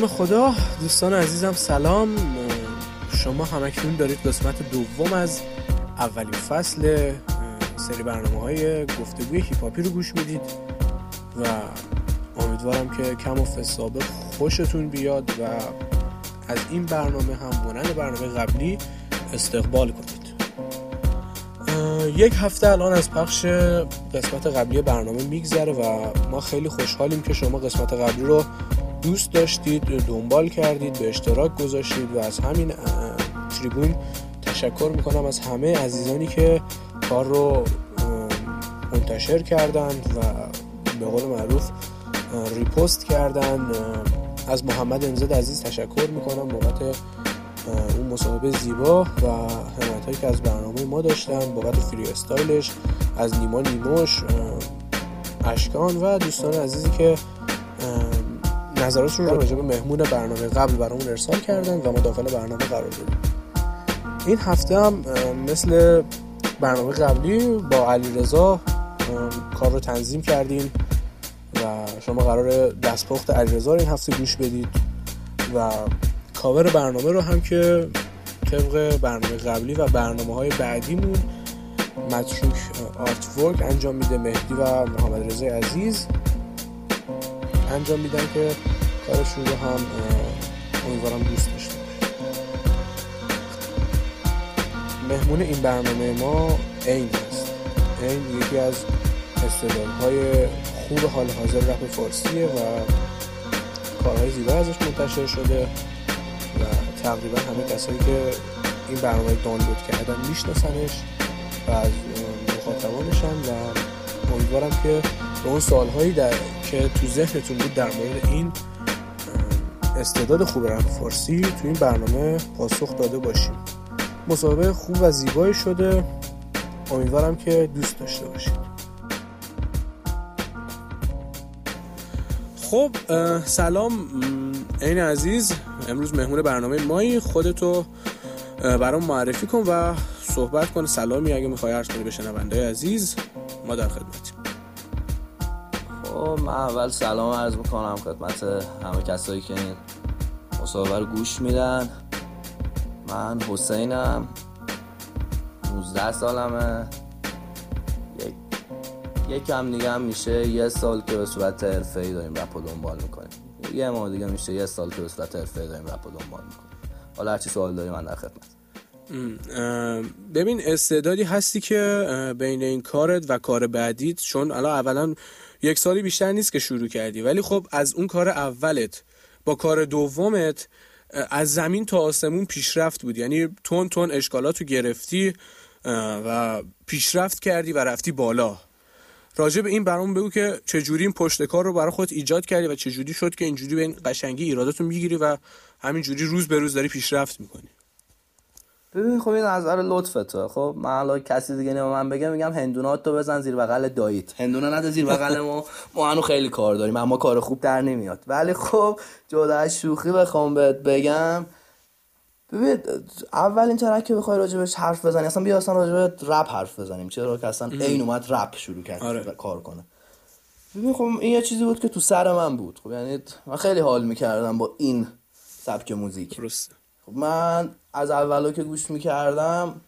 نام خدا دوستان عزیزم سلام. شما همکنون دارید قسمت دوم از اولین فصل سری برنامه های گفتگوی هیپاپی رو گوش می‌دید و امیدوارم که کم و فسابه خوشتون بیاد و از این برنامه هم مانند برنامه قبلی استقبال کنید. یک هفته الان از پخش قسمت قبلی برنامه میگذره و ما خیلی خوشحالیم که شما قسمت قبلی رو دوست داشتید دنبال کردید به اشتراک گذاشتید و از همین تریبون تشکر می‌کنم از همه عزیزانی که کار رو منتشر کردند و به قول معروف ریپوست کردن از محمد امزد عزیز تشکر می‌کنم بابت اون مصاحبه زیبا و حمایت هایی که از برنامه ما داشتن بابت فری استایلش از نیما نیموش اشکان و دوستان عزیزی که نظراتشون رو به مهمون برنامه قبل برامون ارسال کردن و ما داخل برنامه قرار دادیم. این هفته هم مثل برنامه قبلی با علی رضا کار رو تنظیم کردیم و شما قرار دستپخت علی رضا این هفته گوش بدید و کاور برنامه رو هم که طبق برنامه قبلی و برنامه های بعدیمون متروک آرت ورک انجام میده مهدی و محمد رضا عزیز. انجام میدن که کارشون رو هم امیدوارم دوست داشته مهمون این برنامه ما این هست این یکی از های خوب حال حاضر رپ فارسیه و کارهای زیبا ازش منتشر شده و تقریبا همه کسایی که این برنامه دانلود کردن میشناسنش و از مخاطبانشن و امیدوارم که به اون سالهایی در که تو ذهنتون بود در مورد این استعداد خوب فارسی تو این برنامه پاسخ داده باشیم. مصاحبه خوب و زیبایی شده. امیدوارم که دوست داشته باشید. خب سلام این عزیز. امروز مهمون برنامه مایی. خودتو برام معرفی کن و صحبت کن. سلامی اگه می‌خوای عرض کنی به شنونده عزیز ما در خدمتیم. خب من اول سلام عرض می‌کنم خدمت همه کسایی که این مصاحبه رو گوش میدن. من حسینم. 19 سالمه. یک یکم دیگه هم میشه. یه سال که به صورت ای داریم رپ دنبال می‌کنیم. یه ماه دیگه میشه. یه سال که به صورت ای داریم رپ دنبال می‌کنیم. حالا هرچی سوال داری من در خدمت. ببین استعدادی هستی که بین این کارت و کار بعدیت چون الان اولا یک سالی بیشتر نیست که شروع کردی. ولی خب از اون کار اولت با کار دومت از زمین تا آسمون پیشرفت بود. یعنی تون تون اشکالاتو گرفتی و پیشرفت کردی و رفتی بالا. راجع به این برام بگو که چجوری این پشت کار رو برای خود ایجاد کردی و چجوری شد که اینجوری به این قشنگی ایراداتو می‌گیری و همینجوری روز به روز داری پیشرفت می‌کنی. ببین خب این نظر لطفته خب من حالا کسی دیگه نمیم من بگم میگم هندونات تو بزن زیر بغل داییت. هندونه نده زیر بغل ما. ما هنو خیلی کار داریم اما کار خوب در نمیاد. ولی خب جدا از شوخی بخوام بهت بگم ببین اولین ترک که بخوای راجبش حرف بزنی اصلا بیا اصلا راجب رپ حرف بزنیم. چرا که اصلا این اومد رپ شروع کرد آره. کار کنه. ببین خب این یه چیزی بود که تو سر من بود. خب یعنی من خیلی حال می‌کردم با این سبک موزیک. درسته. خب من از اولا که گوش می‌کردم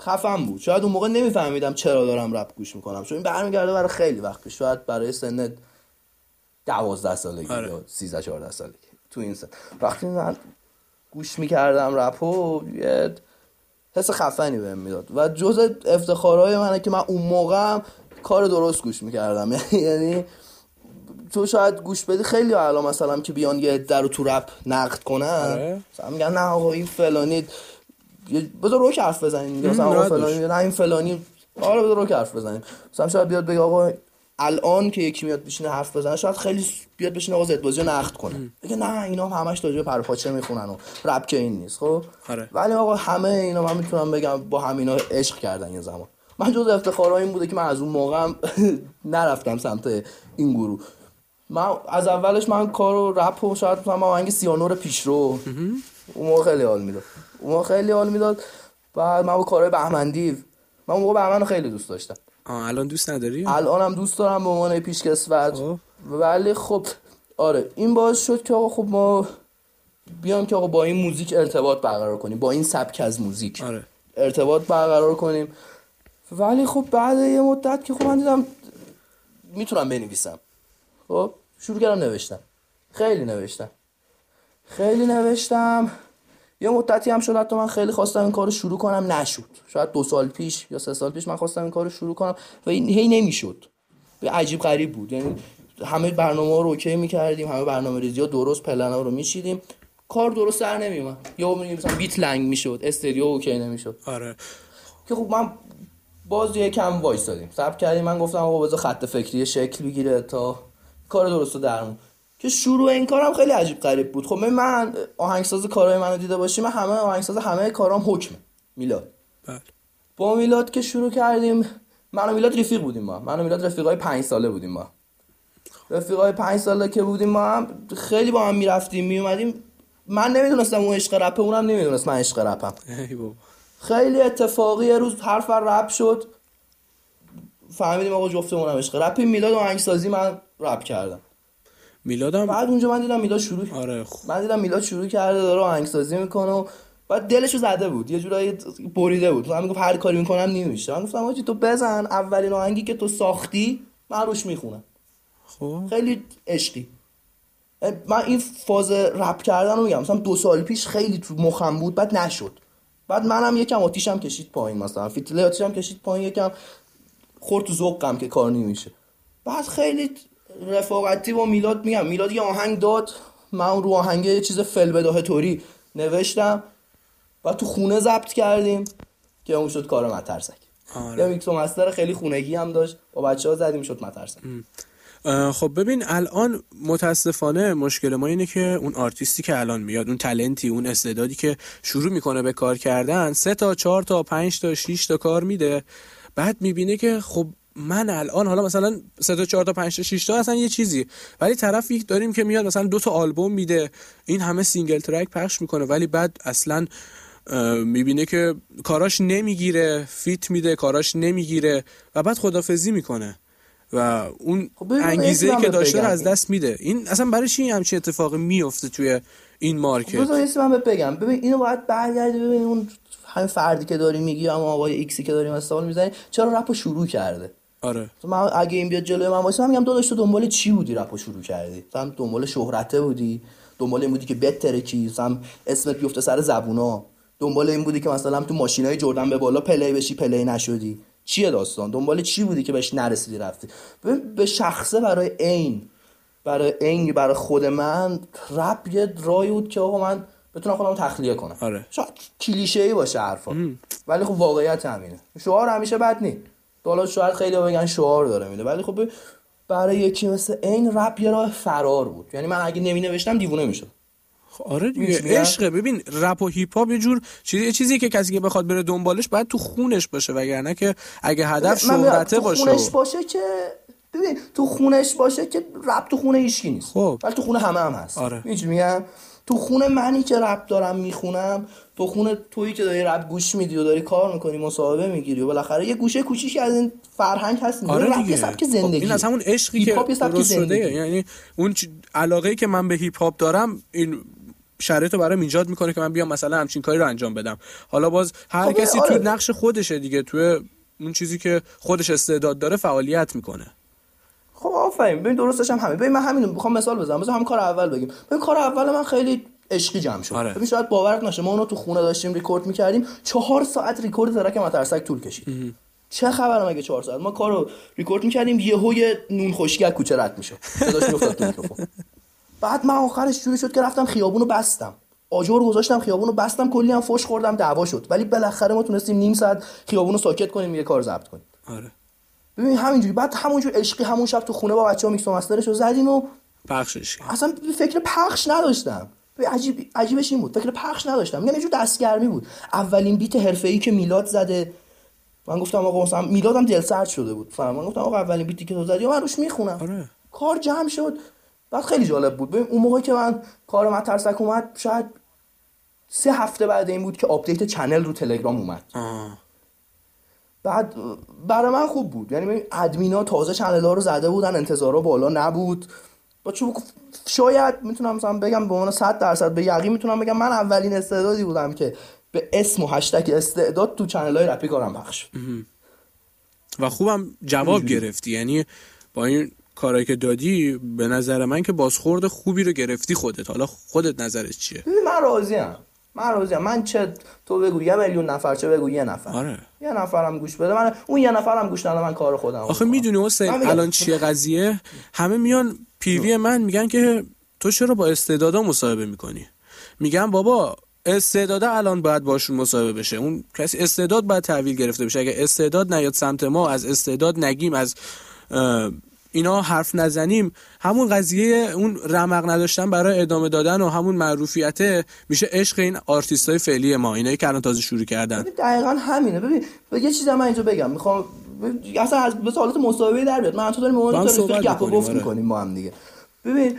خفم بود. شاید اون موقع نمیفهمیدم چرا دارم رپ گوش می‌کنم چون این برمیگرده برای خیلی وقت پیش شاید برای سن دوازده سالگی آره. یا سیزده چهارده سالگی. تو این سن. وقتی من گوش می‌کردم رپ و یه حس خفنی بهم می‌داد. و جز افتخارهای منه که من اون موقع کار درست گوش می‌کردم. یعنی تو شاید گوش بدی خیلی الان مثلا که بیان یه در رو تو رپ نقد کنن. آره. مثلا میگن نه آقا این فلانی بذار روک حرف بزنیم. مثلا آقا فلانی نه این فلانی. آره بذار روک حرف بزنیم. مثلا شاید بیاد بگه آقا الان که یکی میاد بشینه حرف بزنه شاید خیلی بیاد بشینه آقا زد بازی نقد کنه. بگه نه اینا همش راجع پرپاچه می‌خونن و رپ که این نیست خب؟ آره. ولی آقا همه اینا من می‌تونم بگم با همینا عشق کردن یه زمان. من جز افتخارا این بوده که من از اون موقع نرفتم سمت این گروه. من از اولش من کارو رپ و شاید مثلا آهنگ سیانور پیشرو اون موقع خیلی حال می‌داد. اون موقع خیلی حال می‌داد. بعد من با کارهای بهمندی من اون موقع بهمن خیلی دوست داشتم. الان دوست نداری؟ الانم دوست دارم به عنوان پیشکسوت. خب. ولی خب آره این باعث شد که آقا خب ما بیام که آقا با این موزیک ارتباط برقرار کنیم. با این سبک از موزیک. آره. ارتباط برقرار کنیم. ولی خب بعد یه مدت که خب من دیدم می‌تونم بنویسم. خب شروع کردم نوشتم خیلی نوشتم خیلی نوشتم یه مدتی هم شد حتی من خیلی خواستم این کارو شروع کنم نشد شاید دو سال پیش یا سه سال پیش من خواستم این کارو شروع کنم و این هی نمی‌شد عجیب غریب بود یعنی همه برنامه رو اوکی می‌کردیم همه برنامه ریزی ها درست پلنا رو میشیدیم کار درست در نمیومد یا مثلا بیت لنگ می‌شد استریو اوکی نمی‌شد آره که خب من باز یه کم وایسادیم صبر کردیم من گفتم آقا بذار خط فکری شکل بگیره تا کار درست رو درمون که شروع این کارم خیلی عجیب غریب بود. خب من آهنگساز کارهای منو دیده باشیم من همه آهنگساز همه کارام حکمه. میلاد. بله. با میلاد که شروع کردیم من و میلاد رفیق بودیم ما. من و میلاد رفیقای پنج ساله بودیم ما. رفیقای پنج ساله که بودیم ما هم خیلی با هم می‌رفتیم میومدیم من نمی‌دونستم اون عشق رپه اونم نمی‌دونست من عشق رپم. خیلی اتفاقی یه روز حرف رپ شد. فهمیدیم آقا جفتمون هم عشق رپ میلاد آهنگسازی من رپ کردم. میلادم بعد اونجا من دیدم میلاد شروع آره خ- من دیدم میلاد شروع کرده داره آهنگسازی می‌کنه و بعد دلشو زده بود. یه جورایی بریده بود. من می‌گفت هر کاری می‌کنم نمیشه من گفتم آجی تو بزن اولین آهنگی که تو ساختی من روش می‌خونم. خب. خیلی عشقی. من این فاز رپ کردن رو میگم. مثلا دو سال پیش خیلی تو مخم بود بعد نشد. بعد منم یکم آتیشم کشید پایین مثلا. فیتله آتیشم کشید پایین یکم خورد تو ذوقم که کار نمیشه بعد خیلی رفاقتی با میلاد میگم. میلاد یه آهنگ داد. من اون رو آهنگ یه چیز فل بداه توری نوشتم. و تو خونه ضبط کردیم که اون شد کار مترسک. آره. یه میکس و master خیلی خونگی هم داشت. با بچه ها زدیم شد مترسک. خب ببین الان متاسفانه مشکل ما اینه که اون آرتیستی که الان میاد اون talent ی اون استعدادی که شروع می‌کنه به کار کردن سه تا چهار تا پنج تا شیش تا کار میده. بعد می‌بینه که خب من الان حالا مثلا سه تا چهار تا پنج تا شیش تا اصلا یه چیزی. ولی طرف یک داریم که میاد مثلا دو تا آلبوم میده. این همه single track پخش می‌کنه. ولی بعد اصلا می‌بینه که کاراش نمی‌گیره feat میده کاراش نمی‌گیره و بعد خدافزی می‌کنه. و اون خب انگیزه که داشته رو. از دست میده. این اصلا برای چی همچین اتفاقی میفته توی این مارکت؟ بذار یه چیزی من بگم. ببین اینو باید برگردی ببین اون همین فردی که داری میگی اما آقای ایکسی که داریم استفاده می‌زنی چرا رپو شروع کرده؟ آره. تو من اگه این بیاد جلوی من واسه من میگم داداش تو دنبال چی بودی رپو شروع کردی؟ مثلا دنبال شهرته بودی؟ دنبال این بودی که بترکی؟ مثلا اسمت بیفته سر زبونا. دنبال این بودی که مثلا تو ماشینای جردن به بالا play بشی play نشدی. چیه داستان؟ دنبال چی بودی که بهش نرسیدی رفتی؟ به شخصه برای عین برای عین برای خود من رپ یه راهی بود که آقا من بتونم خودم تخلیه کنم. آره. شاید کلیشه ای باشه حرفا. ولی خب واقعیت همینه. شعار همیشه بد نی حالا شاید خیلی بگن شعار داره میده ولی خب برای یکی مثل عین رپ یه راه فرار بود. یعنی من اگه نمی نوشتم دیوونه می‌شد خب آره دیگه؟ عشقه ببین رپ و هیپ هاپ یه جور چیزی یه چیزی که کسی که بخواد بره دنبالش باید تو خونش باشه وگرنه که اگه هدف شهرته تو باشه. خونش و- باشه که ببین تو خونش باشه که رپ تو خونه هیچکی نیست. خب. ولی تو خونه همه هم هست. آره. میگم؟ تو خونه منی که رپ دارم می‌خونم تو خونه تویی که داری رپ گوش میدی و داری کار می‌کنی مصاحبه می‌گیری و بالاخره یه گوشه کوچیکی از این فرهنگ هست آره رپ سبک خب زندگی این از همون عشقی که درست شده. زندگی. یعنی اون علاقه که من به هیپ هاپ دارم این شرایط رو برام ایجاد می‌کنه که من بیام مثلا همچین کاری رو انجام بدم. حالا باز هر خب کسی آره. تو نقش خودشه دیگه. تو اون چیزی که خودش استعداد داره فعالیت می‌کنه. خب آفرین ببین درستش هم همین. ببین من همین می‌خوام مثال بزنم. مثلا هم کار اول بگیم. ببین کار اول من خیلی عشقی جمع شد. آره. ببین شاید باورت نشه. ما اونو تو خونه داشتیم ریکورد می‌کردیم. چهار ساعت ریکورد ترک مترسک طول کشید. چه خبر مگه چهار ساعت؟ ما کارو ریکورد می‌کردیم یهو یه نون خشکی از کوچه رد می‌شد. صداش میافتاد تو میکروفون. بعد من آخرش جوری شد که رفتم خیابونو بستم. آجر گذاشتم خیابونو بستم کلی هم فوش خوردم دعوا شد. ولی بالاخره ما تونستیم نیم ساعت خیابونو ساکت کنیم یه کار ضبط کنیم. آره. ببین همینجوری. بعد همونجور عشقی همون شب تو خونه با بچه‌ها میکس و master ش رو زدیم و پخشش. اصلا فکر پخش نداشتم. عجیب عجیبش این بود. فکر پخش نداشتم. میگم یه جور دستگرمی بود. اولین beat حرفه‌ای که میلاد زده. من گفتم آقا مثلا میلادم دلسرد شده بود. فهم من گفتم آقا اولین beat ی که تو زدی من روش می‌خونم. آره. کار جمع شد. بعد خیلی جالب بود. ببین اون موقع که من کار مترسک اومد شاید سه هفته بعد این بود که update channel رو تلگرام اومد. آه. بعد برای من خوب بود. یعنی ببین ادمینا تازه channel ها رو زده بودن انتظارا بالا نبود. با چوب شاید می‌تونم مثلا بگم به عنوان 100 درصد به یقین می‌تونم بگم من اولین استعدادی بودم که به اسم و هشتگ استعداد تو چنل های رپی کارم پخش و خوبم جواب گرفتی. یعنی با این کارایی که دادی به نظر من که بازخورد خوبی رو گرفتی خودت. حالا خودت نظرت چیه؟ من راضیم. من من چه تو بگو یه میلیون نفر چه بگو یه نفر. آره. یه نفرم گوش بده. من اون یه نفرم گوش نده من کار خودم آخه می‌دونی حسین الان چیه قضیه؟ همه میان پیوی من میگن که تو چرا با استعدادا مصاحبه می‌کنی؟ میگن بابا استعداد الان باید باشون مصاحبه بشه. اون کسی استعداد باید تحویل گرفته بشه. اگه استعداد نیاد سمت ما از استعداد نگیم از اینا حرف نزنیم. همون قضیه اون رمق نداشتن برای ادامه دادن و همون معروفیت میشه عشق این آرتیست های فعلی ما اینایی که الان تازه شروع کردن. دقیقا همینه. ببین یه چیزی من اینجا بگم. می‌خوام اصلا از به حالت مصاحبه در بیاد. من تو داریم اون گپ گفت آره. می‌کنیم با هم دیگه. ببین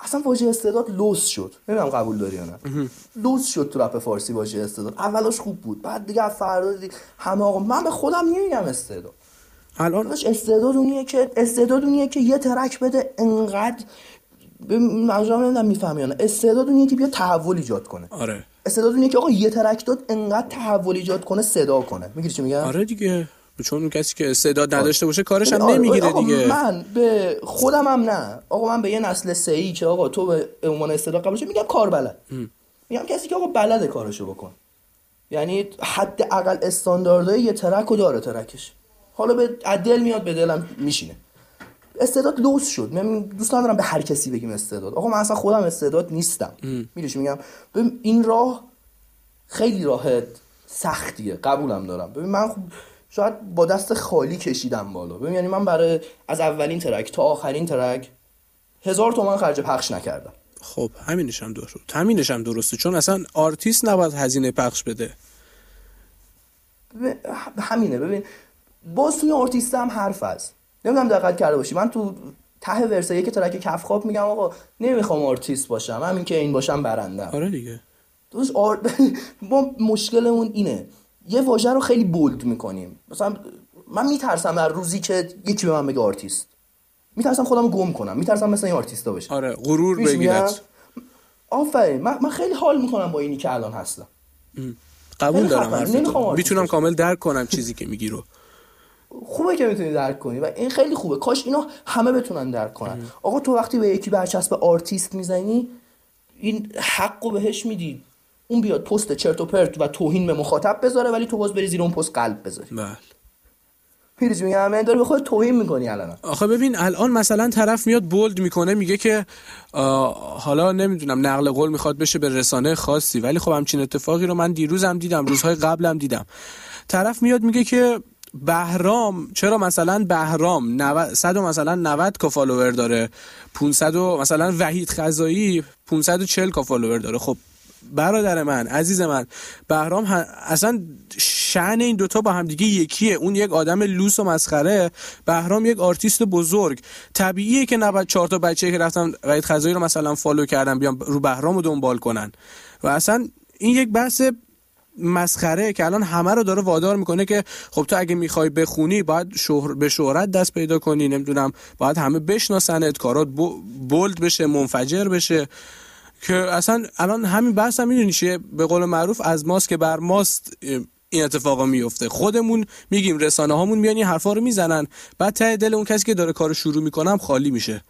اصلا واژه استعداد لوس شد. نمی‌دونم قبول داری یا نه. لوس شد تو رپ فارسی واژه استعداد. اولش خوب بود بعد دیگه فردا دیگه همه آقا من به خودم نمیگم استعداد. الان استعداد اونیه که استعداد اونیه که یه ترک بده انقدر منظورم نمی‌دونم می‌فهمی یا نه. استعداد اونیه که بیا تحول ایجاد کنه. آره. استعداد اونیه که آقا یه ترک داد انقدر تحول ایجاد کنه صدا کنه. می‌گیری چی میگم؟ آره دیگه. چون اون کسی که استعداد نداشته باشه کارش هم آره، نمی‌گیره دیگه. من به خودم هم نه. آقا من به یه نسل سهی که آقا تو به عنوان استعداد قبول میگم کار بلد. میگم کسی که آقا بلد کارشو بکن. یعنی حد اقل استانداردهای یه ترک و داره ترکش. حالا به دل میاد به دلم میشینه. استعداد لوس شد. من دوست ندارم به هر کسی بگیم استعداد. آقا من اصلا خودم استعداد نیستم. می‌دونی میگم؟ ببین این راه خیلی راه سختیه. قبولم دارم. ببین من خوب شاید با دست خالی کشیدم بالا. ببین یعنی من برای از اولین ترک تا آخرین ترک هزار تومن خرج پخش نکردم. خب همینش هم درست. همینش هم درسته. چون اصلا آرتیست نباید هزینه پخش بده. همینه. ببین باز توی آرتیست هم حرف هست. نمی‌دونم دقت کرده باشی. من تو ته verse ه که ترک کف خواب میگم آقا نمی‌خوام آرتیست باشم. همین که عین باشم برندم. آره دیگه. دوست آر... ما مشکلمون اینه. یه واژه رو خیلی bold می‌کنیم. مثلا من میترسم در روزی که یکی به من بگه آرتیست. میترسم خودم گم کنم. میترسم مثل این آرتیستا بشه. آره غرور بگیرد. آفرین. من, من خیلی حال می‌کنم با اینی که الان هستم. قبول دارم می‌تونم کامل درک کنم چیزی که میگی رو. خوبه که می‌تونی درک کنی و این خیلی خوبه. کاش اینا همه بتونن درک کنن. آقا تو وقتی به یکی برچسب آرتیست می‌زنی این حقو بهش میدی. اون بیاد پست چرت و پرت و توهین به مخاطب بذاره ولی تو باز بری زیر اون پست قلب بذاری. بله. پیرج میگم من داره به خود توهین می‌کنی الان. آخه ببین الان مثلا طرف میاد بولد می‌کنه میگه که حالا نمی‌دونم نقل قول می‌خواد بشه به رسانه خاصی ولی خب همچین اتفاقی رو من دیروزم دیدم روزهای قبلم دیدم. طرف میاد میگه که بهرام چرا مثلا بهرام 90 صد مثلا 90 کا فالوور داره 500 مثلا وحید خزایی 540 K follower داره. خب برادر من عزیز من بهرام اصلا شأن این دوتا با همدیگه یکیه. اون یک آدم لوس و مسخره بهرام یک آرتیست بزرگ. طبیعیه که نباید چهار تا بچه که رفتن وحید خزایی رو مثلا follow کردن بیان رو بهرام رو دنبال کنن. و اصلا این یک بحث مسخره که الان همه رو داره وادار می‌کنه که خب تو اگه می‌خوای بخونی باید شهر به شهرت دست پیدا کنی نمی‌دونم باید همه بشناسنت کارات بولد بشه منفجر بشه. که اصلا الان همین بحث هم می‌دونی چیه؟ به قول معروف از ماست که بر ماست این اتفاقا میفته خودمون میگیم رسانه هامون میان این حرفا رو می‌زنن. بعد ته دل اون کسی که داره کارو شروع می‌کنم خالی میشه.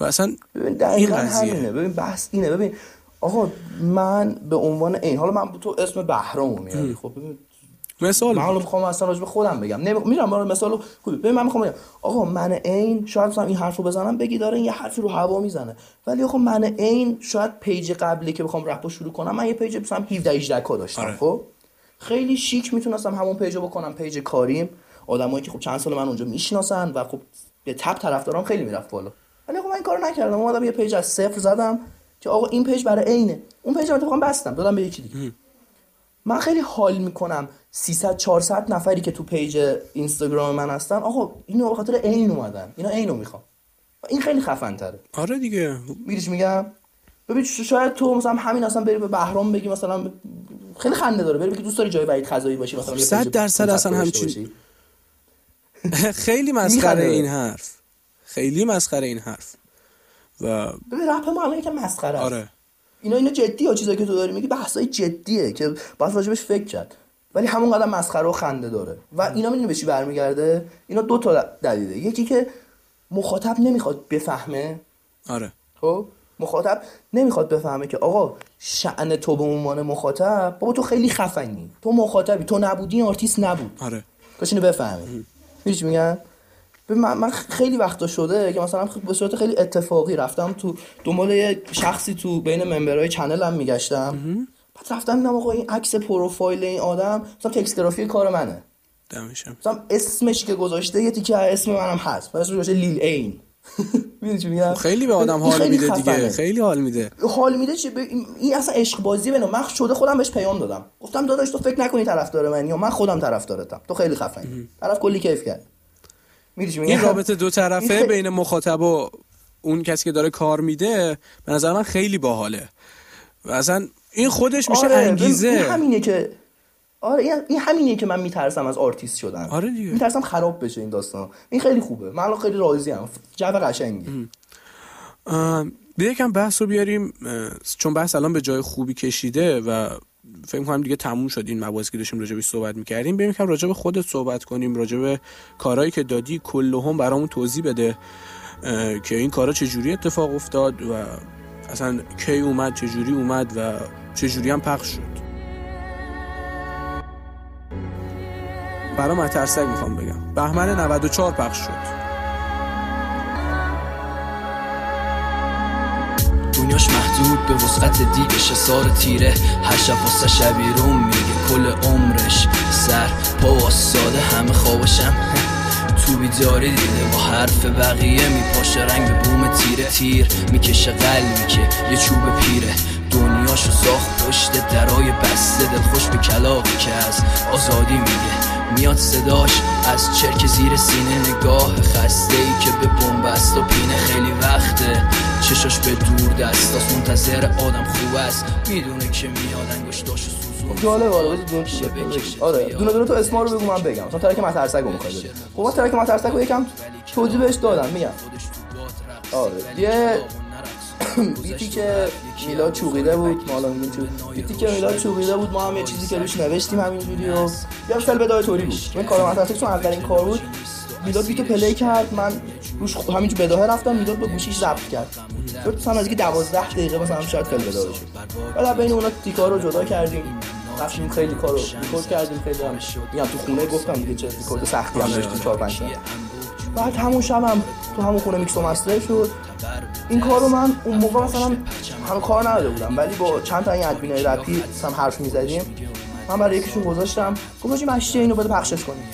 و اصلا این قضیه. ببین بحث اینه. ببین آقا من به عنوان این حالا من تو اسم بهرام میاری خب ببین مثال من حالا می‌خوام اصلا راجع به خودم بگم. نمی... میرم برای مثال خوبی ببین من می‌خوام بگم. آقا من عین شاید مثلا این حرفو بزنم بگی داره یه حرفی رو هوا می‌زنه. ولی آقا من عین شاید page قبلی که بخوام رپو شروع کنم من یه page مثلا 17 18 K داشتم آره. خب؟ خیلی شیک می‌تونستم همون page و بکنم page کاریم. آدمایی که خب چند سال من اونجا می‌شناسن و خب به تپ طرفدارام خیلی می‌رفت بالا. ولی آقا من این کارو نکردم. اومدم یه page از صفر زدم. که آقا این page برای عینه. اون page رو بستم. دادم به یکی دیگه. من خیلی حال می‌کنم 300 400 نفری که تو پیج اینستاگرام من هستن. آقا اینو به خاطر عین اومدن. اینا عینو می‌خوام. این خیلی خفن تره آره دیگه. میریش میگم؟ ببین شاید تو مثلا همین اصلا بری به بهرام بگی مثلا خیلی خنده داره. بری بگی دوست داری جای بعید خزایی باشی مثلا 100 درصد اصلا همچین خیلی مسخره این حرف. خیلی مسخره این حرف. و ببین رپ ما الان یکم مسخره آره. اینا اینا جدی ها چیزایی که تو داری میگی بحثای جدیه که باید راجبش فکر کرد. ولی همون قدم مسخره و خنده داره. و اینا می‌دونی به چی برمیگرده؟ اینا دو تا دلیله. یکی که مخاطب نمی‌خواد بفهمه. آره. خب؟ مخاطب نمی‌خواد بفهمه که آقا شأن تو به عنوان مخاطب بابا تو خیلی خفنی. تو مخاطبی. تو نبودی آرتیست نبود. آره. کاش اینو بفهمه میگم؟ من, من خیلی وقتا شده که مثلا به صورت خیلی اتفاقی رفتم تو دنبال یه شخصی تو بین ممبرهای چنلم میگشتم. بعد رفتم دیدم آقا این عکس پروفایل این آدم مثلا تکست گرافی کار منه. دمشم مثلا اسمش که گذاشته یه تیکه از اسم منم هست. مثلا گذاشته لیل چی میگم؟ خیلی به آدم حال میده دیگه. خیلی حال میده. حال میده چی؟ ب- این- اصلا عشق بازی بنو من شده خودم بهش پیام دادم. گفتم داداش تو فکر نکنی طرفدار منی یا من خودم طرفدارتم. تو خیلی خفنی. طرف کلی کیف کرد. این رابطه دو طرفه بین مخاطب و اون کسی که داره کار میده به نظر من خیلی باحاله. و اصلا این خودش میشه آره، انگیزه. این همینه که آره این- همینه که من میترسم از آرتیست شدن. آره دیگه. میترسم خراب بشه این داستان. این خیلی خوبه. من الان خیلی راضی ام. جو قشنگی. به یکم بحث رو بیاریم. چون بحث الان به جای خوبی کشیده و فکر کنم دیگه تموم شد این مباحثی که داشتیم راجع بهش صحبت می‌کردیم. بریم یکم راجع به خودت صحبت کنیم راجع به کارهایی که دادی کلهم برامون توضیح بده که این کارا چجوری اتفاق افتاد و اصلا کی اومد چجوری اومد و چجوری هم پخش شد. برام مترسک می‌خوام بگم. بهمن 94 پخش شد. دنیاش محدود به وسعت دیگش سار تیره. هر شب واسه شبیرون میگه کل عمرش سر. پا ساده همه خوابشم. تو بیداری دیده با حرف بقیه میپاشه رنگ به بوم تیره. تیر می‌کشه قلبی که یه چوب پیره. دنیاشو ساخت پشت درای بسته. دل خوش به کلاقی که از آزادی میگه. میاد صداش از چرک زیر سینه نگاه خسته ای که به بنبست و پینه خیلی وقته. چشاش به دور دستاس منتظر آدم خوب است. می‌دونه که میاد انگشتاشو سوزون جالب آره دونه آره دونه دونه تو اسما رو بگو من بگم. مثلا track مترسک رو می‌خوای بگی خب track مترسک رو یکم توضیح بهش دادم میگم. آره یه beatی که میلاد چوقیده بود ما الان میگیم چو beatی که میلاد چوقیده بود ما هم یه چیزی که روش نوشتیم همینجوری و یه full بداهه طوری بود. این کار مترسک چون اولین کار بود. میلاد beatو play کرد. من روش همینجور بداهه رفتم. میلاد با گوشیش ضبط کرد. شد مثلا از 12 دقیقه مثلا شاید full بداهه شد. بعد بین اونا تیکا رو جدا کردیم. رفتیم خیلی کارو ریکورد کردیم خیلی هم. تو خونه گفتم دیگه چه ریکورد سختی هم داشتیم 4 5 تا. بعد همون شبم تو همون خونه میکس و master شد. این کار رو من اون موقع مثلا همه کار نداده بودم ولی با چند تا این adminای رپی هم حرف می‌زدیم. من برای یکیشون گذاشتم. گفت حاجی مشتی اینو بده پخشش کنیم.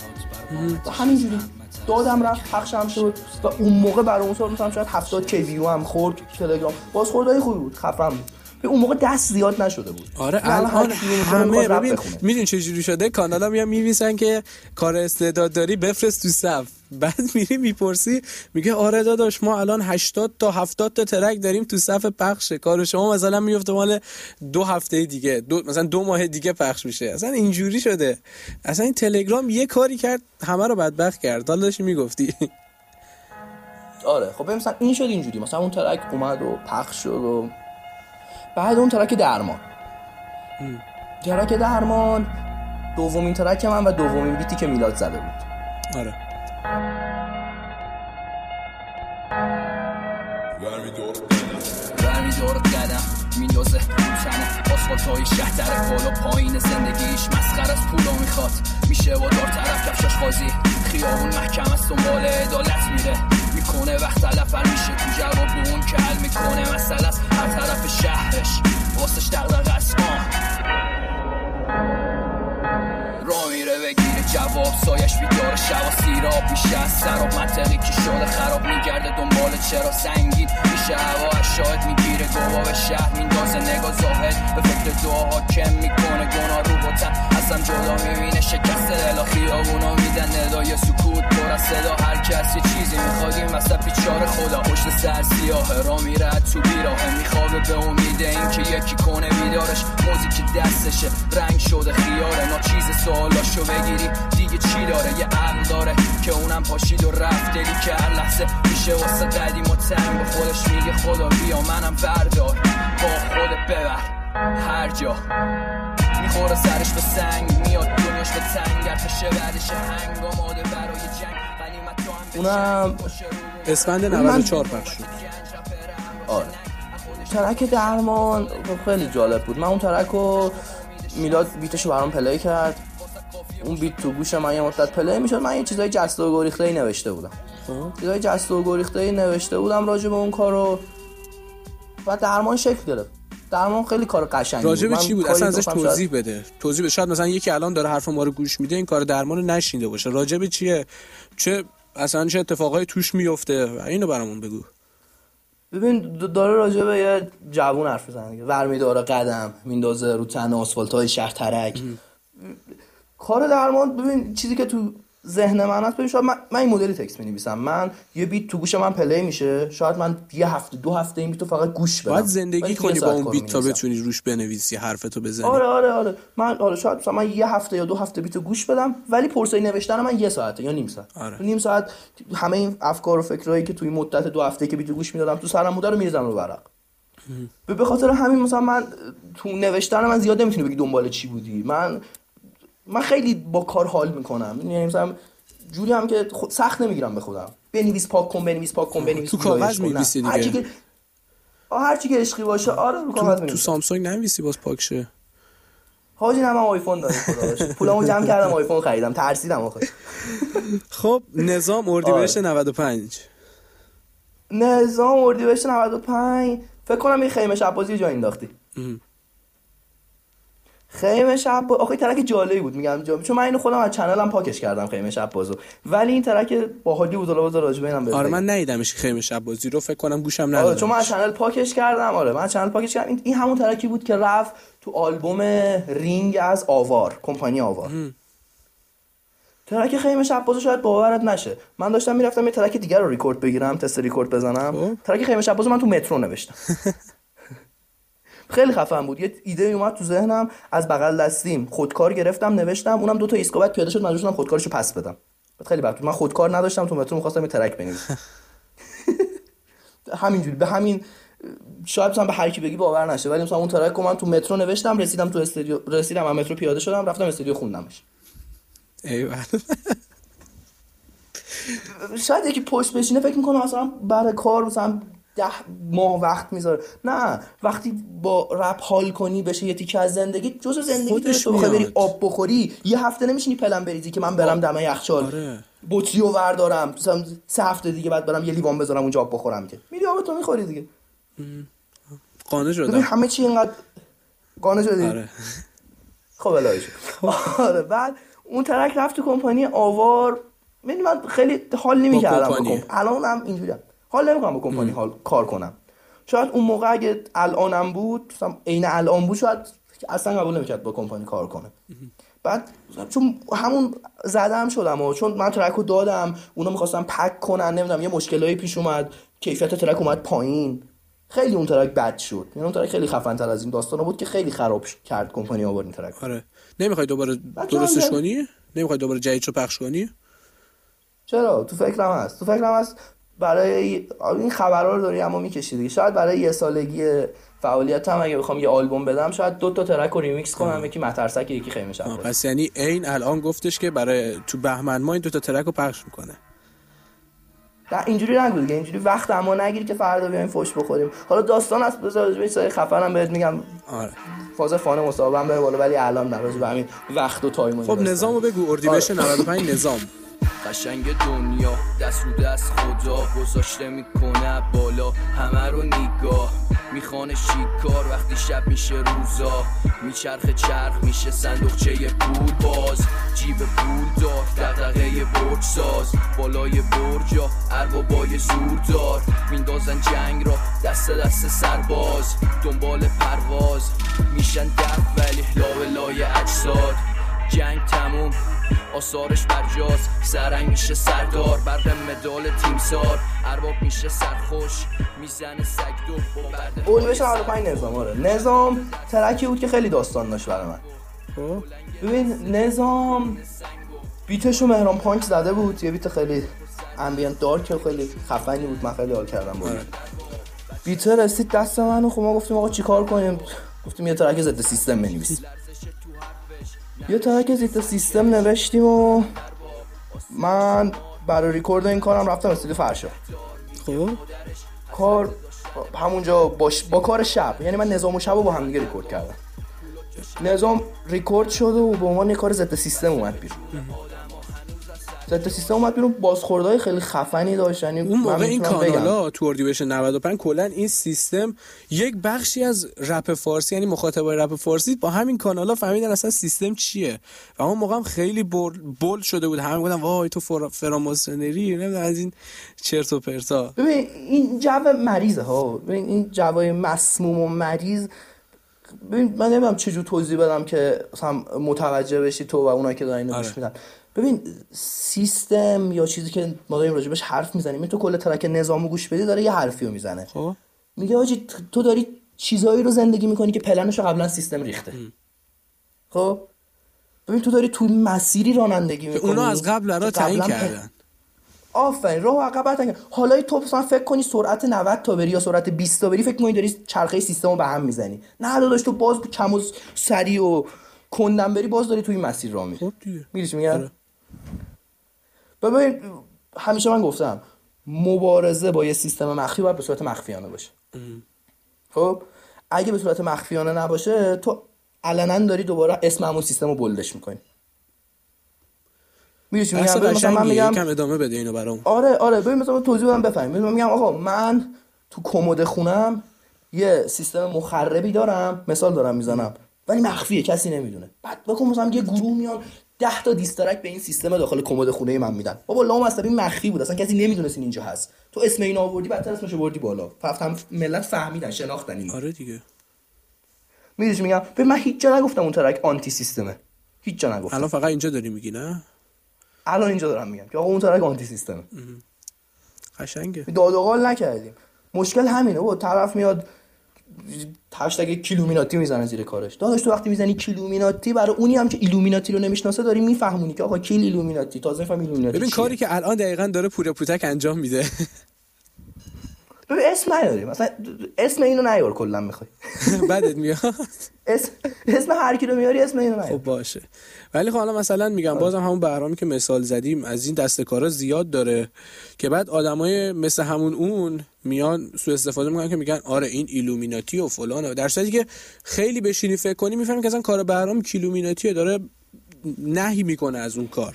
و همینجوری دادم رفت پخشم شد. و اون موقع برای اون سال مثلا شاید 70 K view هم خورد تلگرام. بازخوردهای خوبی بود خفن بود. اون موقع دست زیاد نشده بود. آره الان همه ببین. می‌دونی چه جوری شده؟ کانالا میان میویسن که کار استعداد داری بفرست تو صف. بعد میری می‌پرسی میگه آره داداش ما الان 80 تا 70 تا ترک داریم تو صف پخشه کار شما مثلا میفته مال دو هفته دیگه دو مثلا دو ماه دیگه پخش میشه. اصلا اینجوری شده. اصلا این تلگرام یه کاری کرد همه رو بدبخت کرد. حالا داشتی می‌گفتی. آره خب مثلا این شد اینجوری. مثلا اون ترک اومد و پخش شد و بعد اون ترک درمان. ترک درمان دومین ترک من و دومین بیتی که میلاد زده بود. آره. برمی دور قدم میندازه رو تنه آسفالت های شهر بالا پایین زندگیش. مسخر از پولو می‌خواد. میشه و دار طرف کفشاش خازی خیابون محکم است دنبال عدالت میره. می‌کنه وقت تلفر میشه. تو جواب اون که حل می‌کنه. است هر طرف شهرش. واسش دقدقه است جواب سایش بیدار شب و سیراب میشه از سراب منطقی که شده خراب میگرده دنبال چرا سنگین میشه. هوا از شاهد می‌گیره گواه به شهر میندازه. نگاه زاهد به فکر دعا حاکم می‌کنه. گناه رو بتن ازم جدا می‌بینه. شکست دلا خیابونا میدن. ندای سکوت پر از صدا. هر کس یه چیزی می‌خواد این وسط بیچاره خدا. پشت سر سیاه را میره تو بیراه میخوابه به امید این که یکی کنه بیدارش. موزیک دستشه رنگ شده خیاره نا چیز سوالاشو بگیری دیگه چی داره؟ یه عقل داره که اونم پاشید و رفت. دلی که هر لحظه میشه واسه قدیم و تنگ به خودش میگه خدا بیا منم بردار. با خود ببر. هر جا. می‌خوره سرش به سنگ میاد دنیاش به تنگ. ارتشه بعدش هنگ آماده برای جنگ. غنیمت تو هم. اونم رو اسفند من- 94 پخش شد. آره. track درمان خب خیلی جالب بود. من اون track رو میلاد beatشو برام play کرد. اون beat تو گوش من یه مدت play می‌شد من یه چیزای جسته و گریخته ای نوشته بودم. چیزای جسته و گریخته ای نوشته بودم راجع به اون کارو. و درمان شکل گرفت. درمان خیلی کار قشنگی راجع به چی بود؟ اصلا ازش گفتم شاید- توضیح بده. توضیح بده. شاید مثلا یکی الان داره حرف ما رو گوش میده این کار درمان رو نشنیده باشه. راجع به چیه؟ چه اصلا چه اتفاقای توش میفته اینو برامون بگو. ببین داره راجع به یه جوون حرف می‌زنه ور میداره قدم میندازه رو تن آسفالت های شهر ترک. کار درمان ببین چیزی که تو ذهن من هست ببین شاید من, من این مدلی text می‌نویسم. من یه beat تو گوش من play میشه. شاید من یه هفته دو هفته این beatو فقط گوش بدم. باید زندگی کنی با اون beat تا. بتونی روش بنویسی حرفتو بزنی. آره آره آره. من آره شاید مثلا من یه هفته یا دو هفته بیتو گوش بدم ولی پرسه نوشتن من یه ساعته یا نیم ساعت. آره. نیم ساعت همه این افکار و فکرایی که توی مدت دو هفته که بیتو گوش می‌دادم تو سرم بوده رو میریزم رو ورق. به به خاطر همین مثلا من تو نوشتن من زیاد نمی‌تونی بگی دنبال چی بودی. من من خیلی با کار حال می‌کنم یعنی مثلا جوری هم که خود سخت نمی‌گیرم به خودم بنویس پاک کن بنویس پاک کن بنویس تو کاغذ. می‌نویسی دیگه. هرچی که هرچی که عشقی باشه آره رو کاغذ تو. سامسونگ ننویسی باز پاک شه حاجی نه من آیفون دارم خدا رو شکر. پولمو جمع کردم آیفون خریدم ترسیدم آخه خب نظام اردیبهشت آره. 95 نظام اردیبهشت 95 فکر کنم این خیمه شب بازی جا انداختی. خیمه شب باز آخه ترک جالبی بود میگم جا... چون من اینو خودم از چنلم پاکش کردم خیمه شب بازو. ولی این ترک باحالی بود حالا بذار راجع به اینم آره. من ندیدمش خیمه شب بازی رو فکر کنم گوشم آره ندادم چون من از channel پاکش کردم آره من از channel پاکش کردم. این, همون trackی بود که رفت تو آلبوم رینگ از آوار کمپانی آوار. track خیمه شب بازو شاید باورت نشه. من داشتم می‌رفتم یه track دیگر رو ریکورد بگیرم test record بزنم. خب. track خیمه شب بازو من تو مترو نوشتم. خیلی خفن بود. یه ایده اومد تو ذهنم از بغل دستیم. خودکار گرفتم نوشتم. اونم دو تا ایستگاه بعد پیاده شد مجبور شدم خودکارشو پس بدم. خیلی بد من خودکار نداشتم تو مترو می‌خواستم یه ترک بنویسم. همینجوری. به همین شاید مثلا به هر کی بگی باور نشه. ولی مثلا اون ترک رو من تو مترو نوشتم رسیدم تو استودیو رسیدم از مترو پیاده شدم رفتم استودیو خوندمش. شاید یکی پشت بشینه فکر می‌کنه مثلا برای کار مثلا ده ماه وقت می‌ذاره. نه وقتی با رپ حال کنی بشه یه تیکه از زندگی جزء زندگی تو بخوای بری. آب بخوری یه هفته نمیشینی پلن بریزی که من برم دم یخچال. آره. بطری رو وردارم سه هفته دیگه بعد برم یه لیوان بذارم اونجا آب بخورم که. میری آب تو می‌خوری دیگه. قانع شدم. همه چی اینقدر قانع شدی؟ آره. خب الهی. آره بعد اون ترک رفت تو کمپانی آوار. من خیلی حال نمی‌کردم. الان هم اینجوری. حال نمی‌کنم با کمپانی حال کار کنم. شاید اون موقع اگه الانم بود عین الان بود شاید اصلا قبول نمی‌کرد با کمپانی کار کنه. بعد چون همون زدم شدم و چون من ترک رو دادم اونا می‌خواستم پک کنن نمی‌دونم یه مشکلایی پیش اومد کیفیت ترک اومد پایین. خیلی اون ترک بد شد. یعنی اون ترک خیلی خفن تر از این داستانا بود که خیلی خراب کرد کمپانی آوار این ترک آره. نمی‌خوای دوباره درستش هم کنی؟ نمی‌خوای دوباره جدیدشو پخش کنی؟ چرا؟ تو فکرم هست. تو فکرم هست برای این خبرها رو داری اما می‌کشی دیگه. شاید برای یه سالگی فعالیت هم اگه بخوام یه آلبوم بدم شاید دو تا track رو ریمیکس کنم یکی مترسک یکی خیمه شب. پس یعنی عین الان گفتش که برای تو بهمن ما این دوتا track رو پخش می‌کنه. نه اینجوری نگو دیگه. اینجوری وقت اما نگیر که فردا بیایم فوش بخوریم. حالا داستان هست بذار به سای خفنم بهت میگم. آره. فاز fun مصاحبم بره بالا ولی الان در به همین وقت و time این خب. نظامو بگو. اردیبهشت 95 نظام. قشنگ دنیا دست رو دست خدا گذاشته می‌کنه بالا همه رو نگاه. می‌خوانه شیکار وقتی شب میشه روزا میچرخه چرخ میشه صندوقچه پول باز. جیب پول دار دقدقه برج ساز. بالای برجا اربابای زور دار. میندازن جنگ را دست دست سرباز. دنبال پرواز میشن دف ولی لابلای تموم آثارش برجاز سرنگ میشه سردار. برق مدال تیمسار. ارباب میشه سرخوش. می‌زنه سگ دو اول بشه حالا پنج نظام آره. نظام trackی بود که خیلی داستان داشت برای من. خب. ببین نظام beatشو مهران پانک زده بود. یه beat خیلی ambient dark و خیلی خفنی بود. من خیلی حال کردم بود beat رسید دست من و خب ما گفتیم آقا چیکار کنیم؟ گفتیم یه track ضد سیستم بنویسیم یه track ضد سیستم نوشتیم و من برای ریکورد این کارم رفتم استودیو فرشا. خب؟ کار همونجا باش با کار شب. یعنی من نظام و شب رو با هم دیگه ریکورد کردم. نظام ریکورد شد و به عنوان یه کار ضد سیستم اومد بیرون. ضد سیستم اومد بیرون بازخوردهای خیلی خفنی داشت. یعنی اون موقع این. کانالا تو اردیبهشت 95 کلا این سیستم یک بخشی از رپ فارسی یعنی مخاطبای رپ فارسی با همین کانالا فهمیدن اصلا سیستم چیه. و اون موقع هم خیلی بول, شده بود. همه گفتن وای تو فر... فراماسونری نمی‌دونم از این چرت و پرتا. ببین این جو مریضه ها. ببین این جوای مسموم و مریض. ببین من نمی‌دونم چجور توضیح بدم که مثلا متوجه بشی تو و اونایی که دارن اینو آره. گوش میدن. ببین سیستم یا چیزی که ما داریم راجبش حرف می‌زنیم این تو کل ترک نظامو گوش بدی داره یه حرفی رو می‌زنه. خب. میگه آجی تو داری چیزایی رو زندگی می‌کنی که پلنش رو قبلا سیستم ریخته. خب؟ ببین تو داری تو مسیری رانندگی می‌کنی. اونا از قبل را تعیین کردن. آفرین راه عقب حالا تو مثلا فکر کنی سرعت 90 تا بری یا سرعت 20 تا بری فکر کنی داری چرخه سیستم رو به هم می‌زنی. نه داداش تو باز کم و سریع و کندن بری باز داری توی مسیر راه میری. خب دیگه. میگم. ببین همیشه من گفتم مبارزه با یه سیستم مخفی باید به صورت مخفیانه باشه. خب؟ اگه به صورت مخفیانه نباشه تو علنا داری دوباره اسم همون سیستم رو بلدش می‌کنی. میگم؟ مثلا من میگم یکم ادامه بده اینو برام. آره آره. ببین مثلا توضیح بدم بفهمیم. من میگم آقا من تو کمد خونم یه سیستم مخربی دارم مثال دارم می‌زنم ولی مخفیه کسی نمی‌دونه. بعد بکن مثلا یه گروه میان 10 تا دیسترک به این سیستم داخل کمد خونه من میدن. بابا لام اصلا این مخفی بود اصلا کسی نمی‌دونست این اینجا هست. تو اسم این آوردی بعدتر اسمشو بردی بالا. فهم ملت فهمیدن شناختن اینو. آره دیگه. می‌دونی میگم؟ ببین من هیچ جا نگفتم اون track anti-systemه. هیچ جا نگفتم. الان فقط اینجا داری میگی نه؟ الان اینجا دارم میگم که آقا اون track anti-systemه. قشنگه. داد و نکردیم. مشکل همینه با طرف میاد hashtag Killuminati می‌زنه زیر کارش داداش تو وقتی می‌زنی Killuminati برای اونی هم که Illuminati رو نمی‌شناسه داری میفهمونی که آقا kill Illuminati تازه فهم Illuminati ببین چیه. کاری که الان دقیقا داره پوره پوتک انجام میده ببین اسم نیاریم مثلا اسم اینو نیار کلا می‌خوای. بدت میاد. اسم اسم هر کی رو میاری اسم اینو خب نیار باشه. ولی خب حالا مثلا میگم بازم همون بهرامی که مثال زدیم از این دست کارا زیاد داره که بعد آدمای مثل همون اون میان سو استفاده می‌کنن که میگن آره این ایلومیناتی و فلانه. در صورتی که خیلی بشینی فکر کنی می‌فهمی که اصلا کار بهرام کیلومیناتیه داره نهی می‌کنه از اون کار.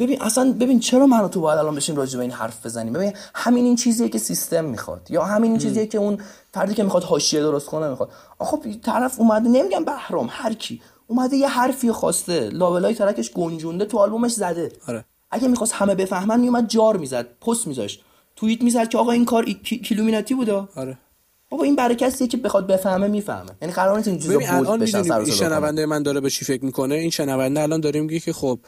ببین اصلا ببین چرا من و تو باید الان بشیم راجع به این حرف بزنیم؟ ببین همین این چیزیه که سیستم می‌خواد یا همین این چیزیه که اون فردی که می‌خواد حاشیه درست کنه می‌خواد. آخه طرف اومده نمیگم بهرام هر کی اومده یه حرفی خواسته لابلای trackش گنجونده تو آلبومش زده. آره. اگه می‌خواست همه بفهمن میومد جار می‌زد پست میذاشت توییت می‌زد که آقا این کار ای- کی- Killuminati بوده؟ آره. بابا این برای کسیه که بخواد بفهمه می‌فهمه. یعنی قرار نیست این چیزا bold بشن سر این. شنونده من داره به چی فکر می‌کنه؟ این شنونده الان داره میگه که خب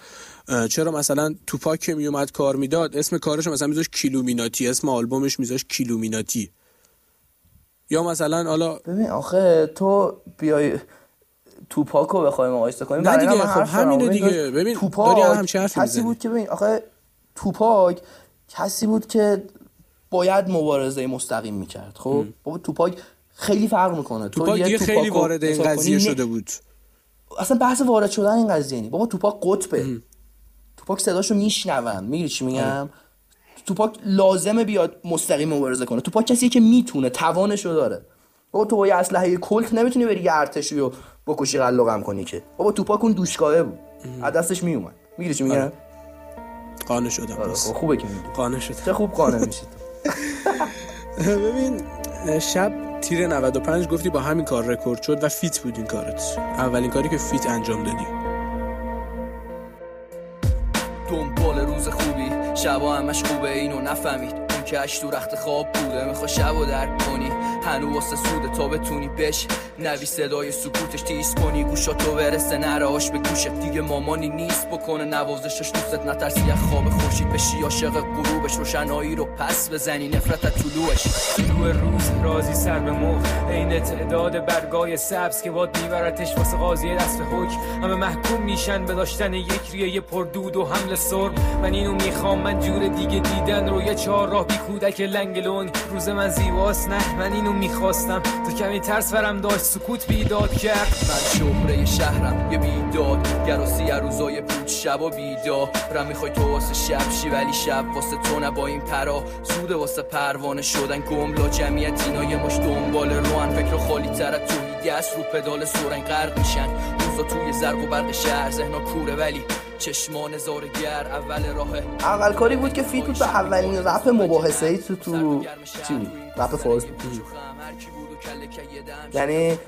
چرا مثلا توپاک که میومد کار می‌داد؟ اسم کارش مثلا میذاش Killuminati اسم آلبومش میذاش Killuminati. یا مثلا حالا ببین آخه تو بیای توپاکو بخوای مقایسه کنیم نه دیگه، خب. همینه دیگه. ببین، توپاک داری همچین حرفی کسی. بود که ببین آخه توپاک کسی بود که باید مبارزه مستقیم می‌کرد خب؟ بابا توپاک خیلی فرق می‌کنه. تو توپاک یه دیگه خیلی وارد این قضیه شده بود. اصلا بحث وارد شدن این قضیه نی بابا توپاک قطبه. توپاک صداشو میشنون میگی چی آره. میگم؟ توپاک لازمه بیاد مستقیم مبارزه کنه. توپاک کسیه که می‌تونه توانشو داره. بابا تو با یه اسلحه کلت نمی‌تونی بری یه ارتشی رو بکشی قلع و قمع کنی که. بابا توپاک اون دوشکاهه بود. از دستش میومد میگی چی میگم؟ آره. قانع شدم آره. خب خوبه که قانع شدم. چه خوب قانع میشید ببین شب تیر 95 گفتی با همین کار رکورد شد و feat بود این کارت. اولین کاری که feat انجام دادی. دنبال روز خوبی. شبا همش خوبه اینو نفهمید. اون که اش تو رخت خواب بوده میخوا شب و درک کنی. هنو واسه سود تا بتونی بش. نوی صدای سکوتش تیز کنی گوشاتو برسه نراش به گوشت. دیگه مامانی نیست بکنه نوازشش دوستت نترسی. از خواب خورشید بشی عاشق غروبش. روشنایی رو پس بزنی نفرت از طلوعش طلوع روز رازی سر به مخ عین تعداد برگای سبز که باد میبرتش واسه قاضی دست حکم. همه محکوم میشن به داشتن یک ریه پردود و حمل سرم. من اینو می‌خوام من جور دیگه دیدن رو یه چهار راه بی کودک لنگ لنگ. روز من زیباست نه من اینو می‌خواستم. تو کمی ترس ورم داشت سکوت بیداد کرد. من شهره شهرم یه بیداد. گراسی روزای بود شب و بیدار رم می‌خوای تو واسه شب شی ولی شب واسه تو نه با این پرا. زود واسه پروانه شدن گملا جمعیت. اینا یه مش دنبال روان. فکر خالی تر تو دست رو پدال سورنگ غرق میشن. روزا توی زرق و برق شهر ذهنا کوره. ولی چشمان زارگر اول راه اول کاری بود که فیت بود به اولین رپ مباحثه ای تو تو چی بود؟ رپ فارس بود. یعنی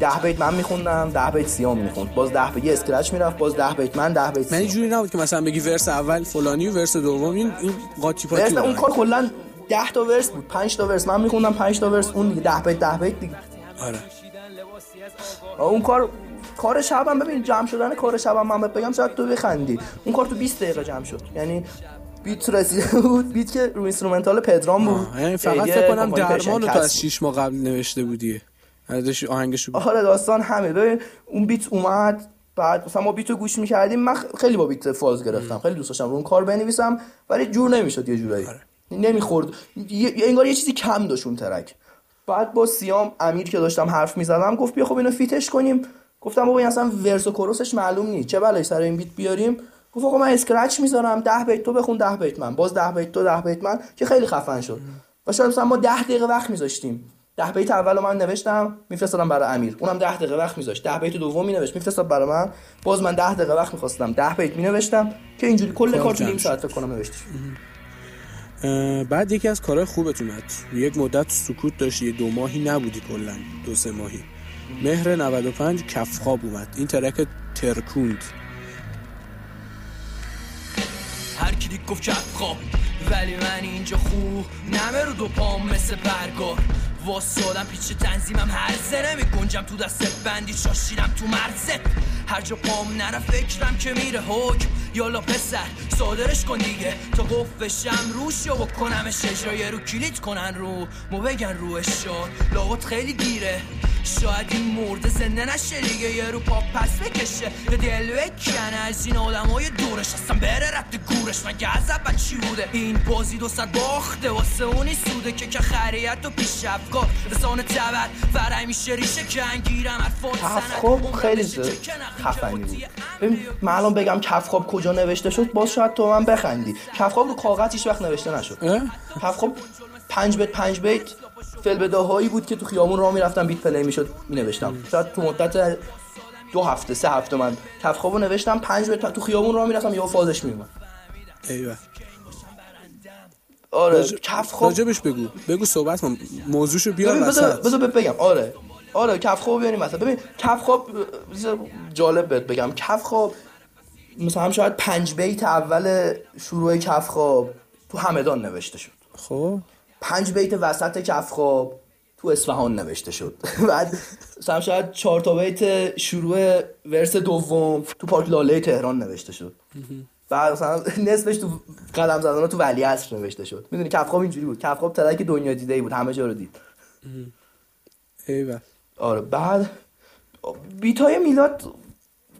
ده بیت من میخوندم ده بیت سیام می‌خوند. باز ده بیت یه اسکرچ می‌رفت باز ده بیت من ده بیت من اینجوری نبود که مثلا بگی ورس اول فلانی و ورس دوم این این قاطی پاتی. اون کار کلا 10 تا verse بود. 5 تا verse من میخوندم 5 تا verse اون دیگه. 10 بیت 10 بیت دیگه. آره. اون کار کار شبم ببین جمع شدن کار شبم من بگم شاید تو بخندی. اون کار تو 20 دقیقه جمع شد. یعنی beat رسیده بود. beat که رو instrumental پدرام بود. یعنی فقط فکر کنم درمان رو تو از 6 ماه قبل نوشته بودی. ازش آهنگشو بود. آره داستان همه. ببین اون beat اومد بعد مثلا ما beat و گوش می‌کردیم. من خیلی با beat فاز گرفتم. خیلی دوست داشتم. رو اون کار بنویسم ولی جور نمی‌شد یه جورایی. آره. نمی‌خورد. یه- انگار یه چیزی کم داشت اون track. بعد با سیام امیر که داشتم حرف می‌زدم گفت بیا خب اینو feat ش کنیم. گفتم بابا این اصلا verse و chorus ش معلوم نیست. چه بلایی سر این beat بیاریم؟ گفت آقا من scratch می‌ذارم. ده بیت تو بخون ده بیت من. باز ده بیت تو ده بیت من که خیلی خفن شد. و شاید مثلا ما ده دقیقه وقت میذاشتیم. ده بیت اول رو من نوشتم میفرستادم برای امیر. اونم ده دقیقه وقت میذاشت. ده بیت دوم مینوشت میفرستاد برای من. باز من ده دقیقه وقت می‌خواستم. ده بیت مینوشتم که اینجوری کل کار تو نیم. ساعت فکر کنم نوشتش. بعد یکی از کارهای خوبت اومد. یک مدت سکوت داشتی. دو ماهی نبودی کلا. دو سه ماهی. مهر 95 کفخاب اومد. این ترک ترکوند. هر کی دید گفت کف خواب. ولی من اینجا خوب نمه رو دو پام مثل برگار واسادم پیچ تنظیمم هرزه نمی گنجم تو دست بندی شاشیدم تو مرزت هر جا پام نره فکرم که میره حکم. یالا پسر صادرش کن دیگه. تا قفشم روش یا بکنمش اجرای رو کلیت کنن رو. مو بگن رو شاد لابد خیلی دیره شاید این مرده زنده نشه دیگه یه رو پاپ پس بکشه. یه دل بکنه از این آدم های دورش. اصلا بره رفت گورش. مگه از اول چی بوده؟ این بازی دو صد باخته. واسه اونی سوده که که خریت و پیش افکار. رسانه تبر ورای میشه ریشه که انگیرم حرفان کفخاب خیلی خفنی بود. ببین من الان بگم کفخاب کجا نوشته شد؟ باز شاید تو من بخندی. کفخاب رو کاغذ هیچ وقت نوشته نشد. اه؟ کفخاب پنج بیت پنج بیت. فلبده هایی بود که تو خیابون راه می‌رفتم بیت پلی می‌شد مینوشتم. شاید تو مدت دو هفته سه هفته من کفخاب رو نوشتم پنج بیت تو خیابون راه می‌رفتم یا فازش میومد ایوه. آره راجع- کفخاب راجبش بگو. بگو صحبت کن. موضوعشو بیار ببین بذار بگم. آره. آره کف خواب بیاریم مثلا ببین کف خواب جالب بهت بگم. کف خواب مثلا شاید پنج بیت اول شروع کف خواب تو همدان نوشته شد. خب؟ پنج بیت وسط کف خواب تو اصفهان نوشته شد. بعد مثلا شاید چهار تا بیت شروع ورس دوم تو پارک لاله تهران نوشته شد. بعد مثلا نصفش تو قدم زدن تو ولی عصر نوشته شد. می‌دونی کف خواب اینجوری بود. کف خواب ترک دنیا دیده ای بود. همه جا رو دید. ایوه آره. بعد بیت های میلاد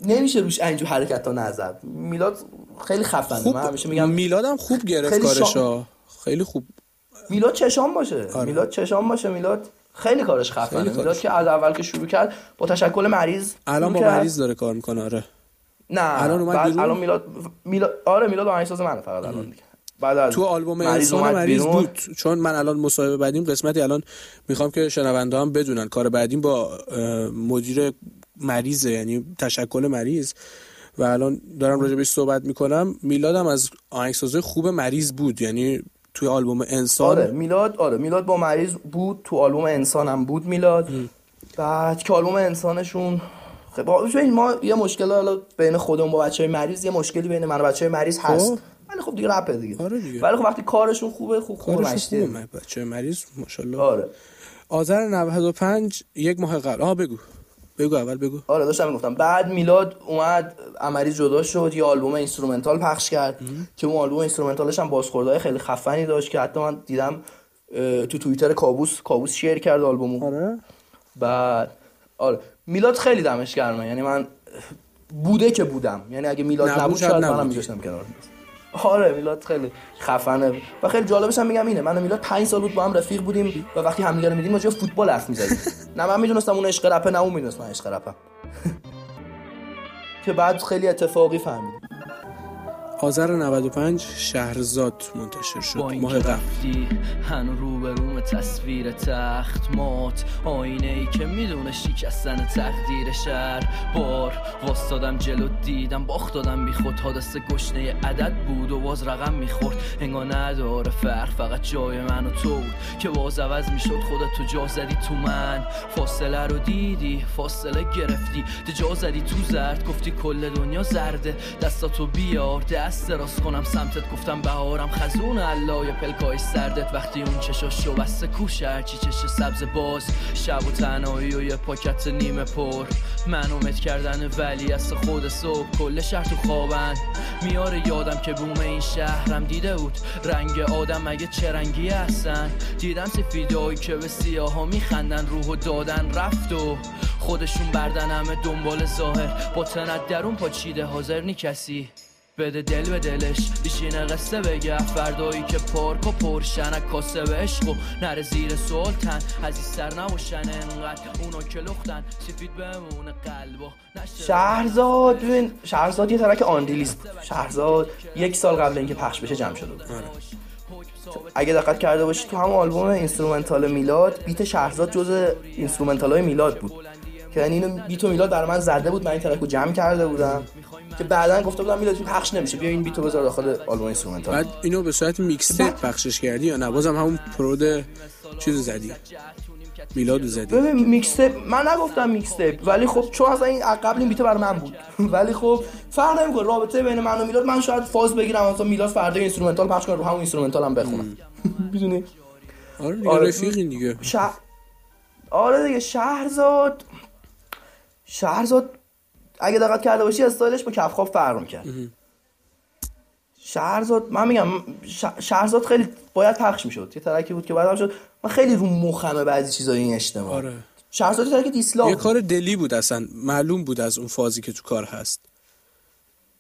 نمیشه روش اینجور حرکت ها نزد. میلاد خیلی خفنه. خوب من همیشه میگم میلادم خوب گرفت کارشا شا- خیلی خوب. میلاد چشام باشه. آره. میلاد چشام باشه. میلاد خیلی کارش خفنه. کارش. میلاد که از اول که شروع کرد با تشکل مریض الان با. مریض داره کار می‌کنه آره. نه. الان اومد؟ الان میلاد میلاد آره میلاد آهنگساز منه فقط الان دیگه. بعد از تو آلبوم مریض انسان مریض. بود. چون من الان مصاحبه بعدیم قسمتی الان می‌خوام که شنونده هم بدونن. کار بعدیم با مدیر مریضه یعنی تشکل مریض. و الان دارم راجع بهش صحبت می‌کنم. میلادم از آهنگسازه خوب مریض بود. یعنی توی آلبوم انسان. آره میلاد آره میلاد با مریض بود تو آلبوم انسانم بود میلاد. بعد که آلبوم انسانشون خب ما یه مشکل حالا بین خودمون با بچه های مریض یه مشکلی بین من و بچه های مریض هست. خب. ولی خب دیگه دیگه. آره دیگه. ولی خب وقتی کارشون خوبه خوب خوب خوبه بچه مریض ماشاءالله. آره. آذر 95 یک ماه قبل. آها بگو. بگو اول بگو. آره داشتم می‌گفتم. بعد میلاد اومد عملی جدا شد یه آلبوم instrumental پخش کرد. که اون آلبوم instrumental ش هم بازخوردهای خیلی خفنی داشت که حتی من دیدم تو توییتر کابوس کابوس شیر کرد آلبومو. آره. بعد آره. میلاد خیلی دمش گرمه. یعنی من بوده که بودم. یعنی اگه میلاد نبود شاید منم. میذاشتم کنار. آره میلاد خیلی خفنه. و خیلی جالبش هم میگم اینه من و میلاد 5 سال بود با هم رفیق بودیم و وقتی همدیگه رو میدیم جای فوتبال حرف می‌زدیم. نه من می‌دونستم اون عشق رپه نه اون می‌دونست من عشق رپم. که بعد خیلی اتفاقی فهمیدیم. آذر 95 شهرزاد منتشر شد. با این ماه قبل. هنو رو به روم تصویر تخت مات آینه ای که می‌دونه شکستن تقدیر شهر. بار واستادم جلو دیدم باخت دادم بی خود. حادثه گشنه عدد بود و باز رقم می‌خورد. انگار نداره فرق فقط جای من و تو بود. که باز عوض می‌شد خودت تو جا زدی تو من. فاصله رو دیدی فاصله گرفتی. تو جا زدی تو زرد گفتی کل دنیا زرده. دستاتو بیار دست راست کنم سمتت گفتم بهارم خزون علای پلکای سردت. وقتی اون چشاشو بسته کوشه چی چش سبز باز. شب و تنهایی و یه پاکت نیمه پر. من امید کردن ولی از خود صبح. کل شهر تو خوابن. میاره یادم که بوم این شهرم دیده بود. رنگ آدم مگه چه رنگی هستن؟ دیدم سفیدایی که به سیاها میخندن. روحو دادن رفت و خودشون بردن همه دنبال ظاهر. با تنت درون پاچیده حاضر نی کسی. بده دل به دلش. بیشینه قصه بگه. فردایی که پارک و پرشنک کاسه به عشق و نره زیر سلطن. عزیزتر نباشن. انقدر اونا که لختن سفید بمونه قلب و شهرزاد ببین شهرزاد یه ترک آنریلیست شهرزاد یک سال قبل اینکه پخش بشه جمع شده بود. اگه دقت کرده باشی تو همون آلبوم اینسترومنتال میلاد بیت شهرزاد جز اینسترومنتال های میلاد بود. که یعنی اینو بیتو میلاد برای من زده بود من این ترک رو جمع کرده بودم. که بعدا گفته بودم میلاد این پخش نمیشه. بیا این بیتو بذار داخل آلبوم اینسترومنتال. بعد اینو به صورت mixtape پخشش کردی یا نه؟ بازم همون prod چیزو زدی. میلادو زدی. ببین میکس من نگفتم میکس ولی خب چون اصلا این قبل این beat برای من بود. ولی خب فرق نمی‌کنه. رابطه بین من و میلاد من شاید فاز بگیرم اصلا میلاد فردا instrumental پخش کنه رو همون instrumental هم بخونم می‌دونی؟ آره دیگه آره. رفیقین دیگه. آره دیگه شهرزاد شهرزاد اگه دقت کرده باشی استایلش با کفخاب فرق می‌کرد. شهرزاد من میگم شهرزاد خیلی باید پخش می‌شد. یه ترکی بود که بعد هم شد. من خیلی رو مخمه بعضی چیزای این اجتماع آره. شهرزاد یه ترک دیسلاک یه. کار دلی بود اصلا. معلوم بود از اون فازی که تو کار هست.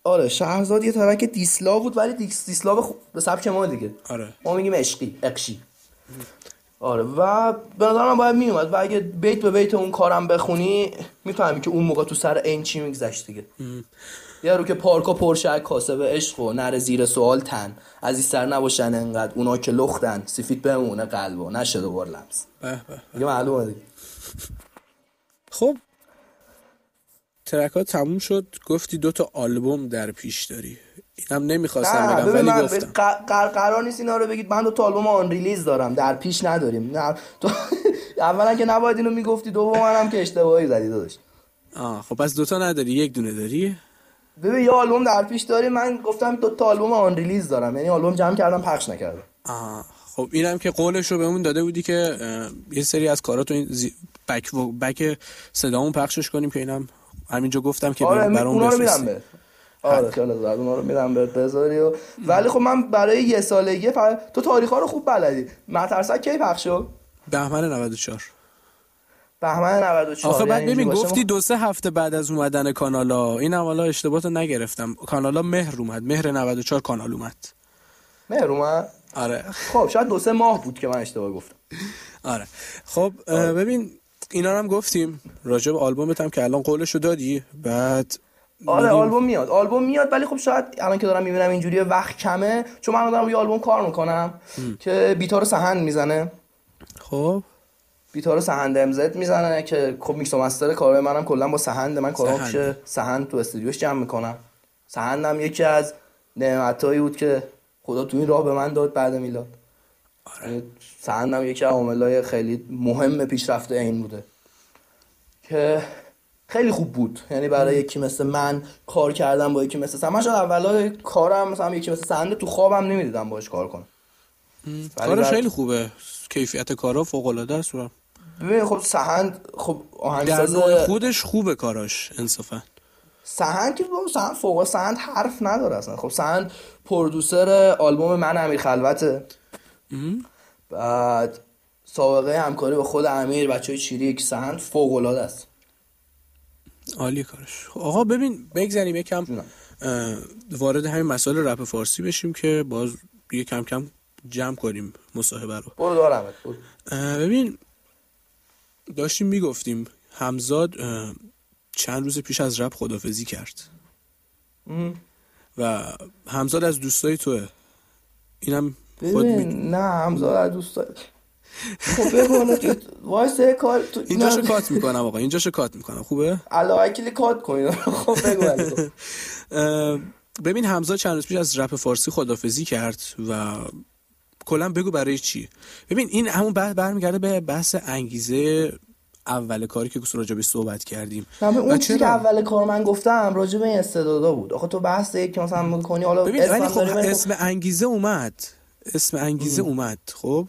آره شهرزاد یه ترک دیسلا بود ولی دیس دیسلا خوب به سبک ما دیگه. آره. ما میگیم عشقی اقشی آره. و به نظر من باید میومد. و اگه بیت به بیت اون کارم بخونی می‌فهمی که اون موقع تو سر این چی میگذشت دیگه. یه رو که پارکا پرشک کاسب عشق و نره زیر سوال تن. عزیزتر نباشن انقدر. اونا که لختن. سفید بمونه قلب و نشه دوبار لمس. به به دیگه معلومه دیگه. خب. ترک ها تموم شد. گفتی دو تا آلبوم در پیش داری. اینم نمی‌خواستم بگم ولی من گفتم. ق- قر- قرار نیست اینا رو بگید. من دو تا آلبوم آن ریلیز دارم. در پیش نداریم. نه تو اولا که نباید اینو می‌گفتی دوم هم که اشتباهی زدی داداش. آه خب پس دوتا نداری یک دونه داری؟ ببین یه آلبوم در پیش داری. من گفتم دو تا آلبوم آن ریلیز دارم. یعنی آلبوم جمع کردم پخش نکردم. آه خب اینم که قولش رو بهمون داده بودی که یه سری از کاراتو این زی... بک, و... بک صدامون پخشش کنیم که اینم همینجا گفتم که آره برام اونا آره. خیلی زرد اونا رو میدم بهت بذاری و ولی خب من برای یه سالگی فقط تو تاریخ ها رو خوب بلدی. مترسک کی پخش شد؟ بهمن 94 بهمن 94 آخه بعد یعنی ببین گفتی دو سه هفته بعد از اومدن کانالا. این حالا اشتباهات رو نگرفتم. کانالا مهر اومد. مهر 94 کانال اومد. مهر اومد؟ آره. خب شاید دو سه ماه بود که من اشتباه گفتم. آره. خب اه، ببین اینا رو هم گفتیم. راجع به آلبومت هم که الان قولش رو دادی. بعد آره آلبوم میاد. آلبوم میاد ولی خب شاید الان که دارم می‌بینم اینجوری وقت کمه. چون من دارم روی آلبوم کار می‌کنم که بیتا رو سهند می‌زنه. خب. بیتا رو سهند امزد می‌زنه که خب میکس و مستر کارهای منم کلا با سهند. من کارام. پیش سهند تو استودیوش جمع می‌کنم. سهندم یکی از نعمتایی بود که خدا تو این راه به من داد بعد میلاد. آره. سهندم یکی از عاملای خیلی مهم پیشرفته این بوده. که خیلی خوب بود. یعنی برای یکی مثل من کار کردم با یکی مثل من شاید اولای کارم مثلا یکی مثل سهند تو خوابم نمی‌دیدم باش کار کنم. کارش خیلی خوبه. کیفیت کارا فوق العاده است ببین خب سهند خب آهنگساز نوع خودش خوبه کاراش انصافا. سهند که سهند فوق سهند حرف نداره اصلا. خب سهند پرودوسر آلبوم من امیر خلوته. بعد سابقه همکاری با خود امیر بچه های چیریک. سهند فوق العاده است. عالی کارش. خب آقا ببین بگذاریم یکم وارد همین مسائل رپ فارسی بشیم که باز یه کم کم جمع کنیم مصاحبه رو. برو. اه، ببین داشتیم می‌گفتیم همزاد چند روز پیش از رپ خدافزی کرد. ام. و همزاد از دوستای توه. اینم خود می... نه همزاد از دوست داره خب بگو که وایسه کار تو اینجاشو. کات می‌کنم آقا اینجاشو کات می‌کنم. خوبه؟ علاوه وکیلی کات کنید خب بگو ببین همزاد چند روز پیش از رپ فارسی خدافزی کرد و کلا بگو برای چی. ببین این همون بعد برمیگرده به بحث انگیزه اول کاری که راجع بهش صحبت کردیم. اون چیزی که؟ اول کار من گفتم راجع به این استعدادا بود. آخه تو بحث یک که مثلا می‌کنی حالا ببین خب ولی خب اسم انگیزه اومد. اسم انگیزه اومد خب؟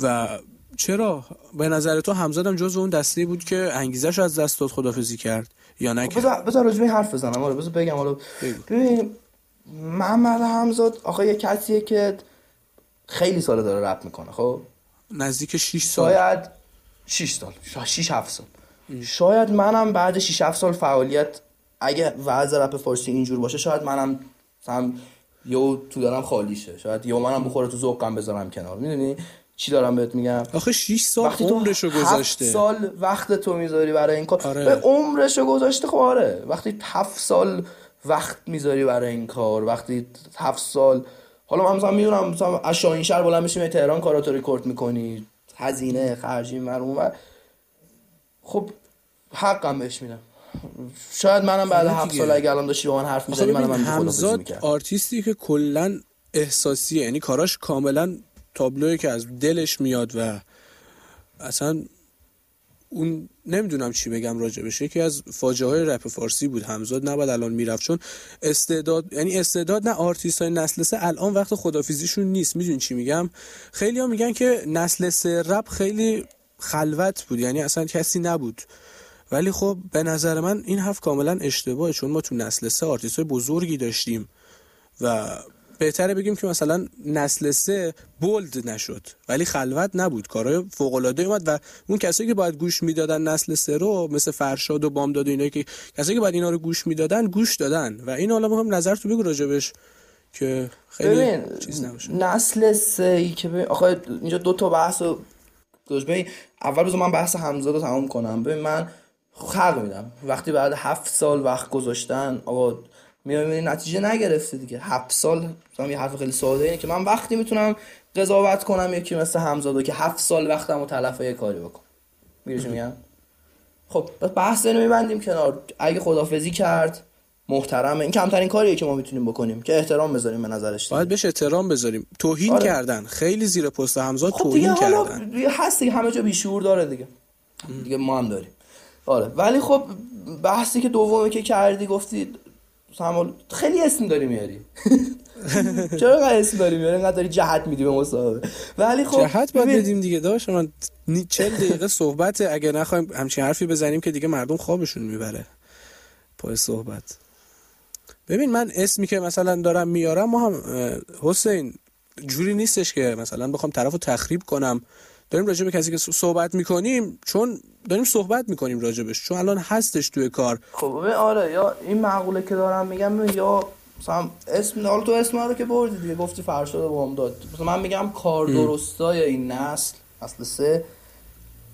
و چرا؟ به نظر تو همزادم جز اون دسته بود که انگیزش از دست داد خدافزی کرد یا نه بذار بذار راجع به این حرف بزنم. آره بذار بگم. حالا. ببین محمد حمزاد آخه یه کسیه که خیلی سال داره رپ می‌کنه خب؟ نزدیک 6 سال. شاید 6 سال. 6 7 سال. شاید منم بعد 6 7 سال فعالیت اگه وضع رپ فارسی اینجور باشه شاید منم مثلا یو تو دارم خالی شه شاید یو منم بخوره تو ذوقم بذارم کنار. می‌دونی؟ چی دارم بهت میگم آخه 6 سال وقتی تو عمرشو گذاشته سال وقت تو می‌ذاری برای این کار آره. به عمرشو گذاشته خب آره وقتی هفت سال وقت می‌ذاری برای این کار وقتی هفت سال حالا من مثلا می‌دونم مثلا از شاهین شهر بلند میشیم تهران کاراتو ریکورد می‌کنی هزینه خرجی من اون ور. خب حقم بهش میدم شاید منم بعد خب هفت دیگه. سال اگه الان داشتی با من حرف می‌زدی منم خدافظی همزاد آرتیستی که کلا احساسیه یعنی کاراش کاملا تابلوی که از دلش میاد و اصلا اون نمی‌دونم چی بگم راجبش. یکی از فاجعه های رپ فارسی بود همزاد نباید الان می‌رفت چون استعداد یعنی استعداد نه آرتیست های نسل سه الان وقت خدافظیشون نیست. می‌دونی چی میگم؟ خیلی ها میگن که نسل سه رپ خیلی خلوت بود یعنی اصلا کسی نبود. ولی خب به نظر من این حرف کاملا اشتباهه چون ما تو نسل سه آرتیست های بزرگی داشتیم و بهتره بگیم که مثلا نسل سه بولد نشد ولی خلوت نبود. کارهای فوق العاده اومد و اون کسایی که باید گوش می‌دادن نسل سه رو مثل فرشاد و بامداد و اینا که کسایی که باید اینا رو گوش می‌دادن گوش دادن. و این حالا می‌خوام نظر تو بگو راجبش که خیلی ببین چیز نباشه. نسل سه ای که ببین آخه اینجا دو تا بحث گوش ببین. اول بذار من بحث همزاد رو تمام کنم. ببین من حق میدم. وقتی بعد هفت سال وقت گذاشتن آقا میای می‌بینی نتیجه نگرفته دیگه. هفت سال مثلا یه حرف خیلی ساده اینه که من وقتی می‌تونم قضاوت کنم یکی مثل همزادو که هفت سال وقتم و تلف یه کاری بکن. میگه چی میگم؟ خب پس بحث اینو میبندیم کنار. اگه خدافزی کرد محترمه. این کمترین کاریه که ما می‌تونیم بکنیم که احترام بذاریم به نظرش. باید بهش احترام بذاریم. توهین آره. کردن. خیلی زیر پست همزاد خب توهین کردن. هست دیگه همه جا بیشعور داره دیگه. دیگه ما هم داریم. آره. ولی خب بحثی که دومی که کردی گفتی سمال خیلی اسم داری میاری. چرا اینقدر اسم داری میاری؟ اینقدر داری جهت میدی به مصاحبه. ولی خب جهت باید بدیم دیگه داشت من چل دقیقه صحبت اگه نخوایم همچین حرفی بزنیم که دیگه مردم خوابشون می‌بره. پای صحبت. ببین من اسمی که مثلا دارم میارم ما هم حسین جوری نیستش که مثلا بخوام طرف رو تخریب کنم. داریم راجع به کسی که صحبت می‌کنیم چون داریم صحبت می‌کنیم راجبش چون الان هستش توی کار. خب آره یا این معقوله که دارم میگم یا مثلا اسم حالا تو اسم رو که بردی دیگه گفتی فرشاد بام داد مثلا من میگم کار درستای این نسل نسل سه.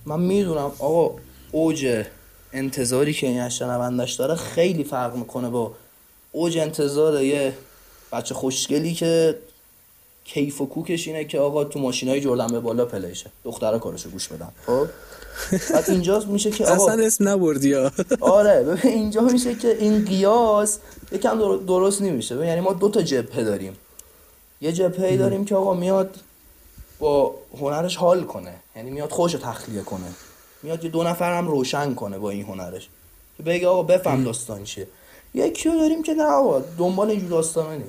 من می‌دونم آقا اوج انتظاری که این شنوندش داره خیلی فرق می‌کنه با اوج انتظار یه بچه خوشگلی که کیف و کوکش اینه که آقا تو ماشینای جردن به بالا پلیشه. دخترها کارشو گوش بدن. خب؟ بعد اینجا میشه که آقا اصلا اسم نبردی آره ببین اینجا میشه که این قیاس یکم در- درست نمیشه. ببین یعنی ما دو تا جبهه داریم. یه جبهه داریم که آقا میاد با هنرش حال کنه. یعنی میاد خوش تخلیه کنه. میاد یه دو نفر هم روشن کنه با این هنرش. که بگه آقا بفهم داستان چیه. یکی داریم که نه آقا دنبال اینجور داستانه نیه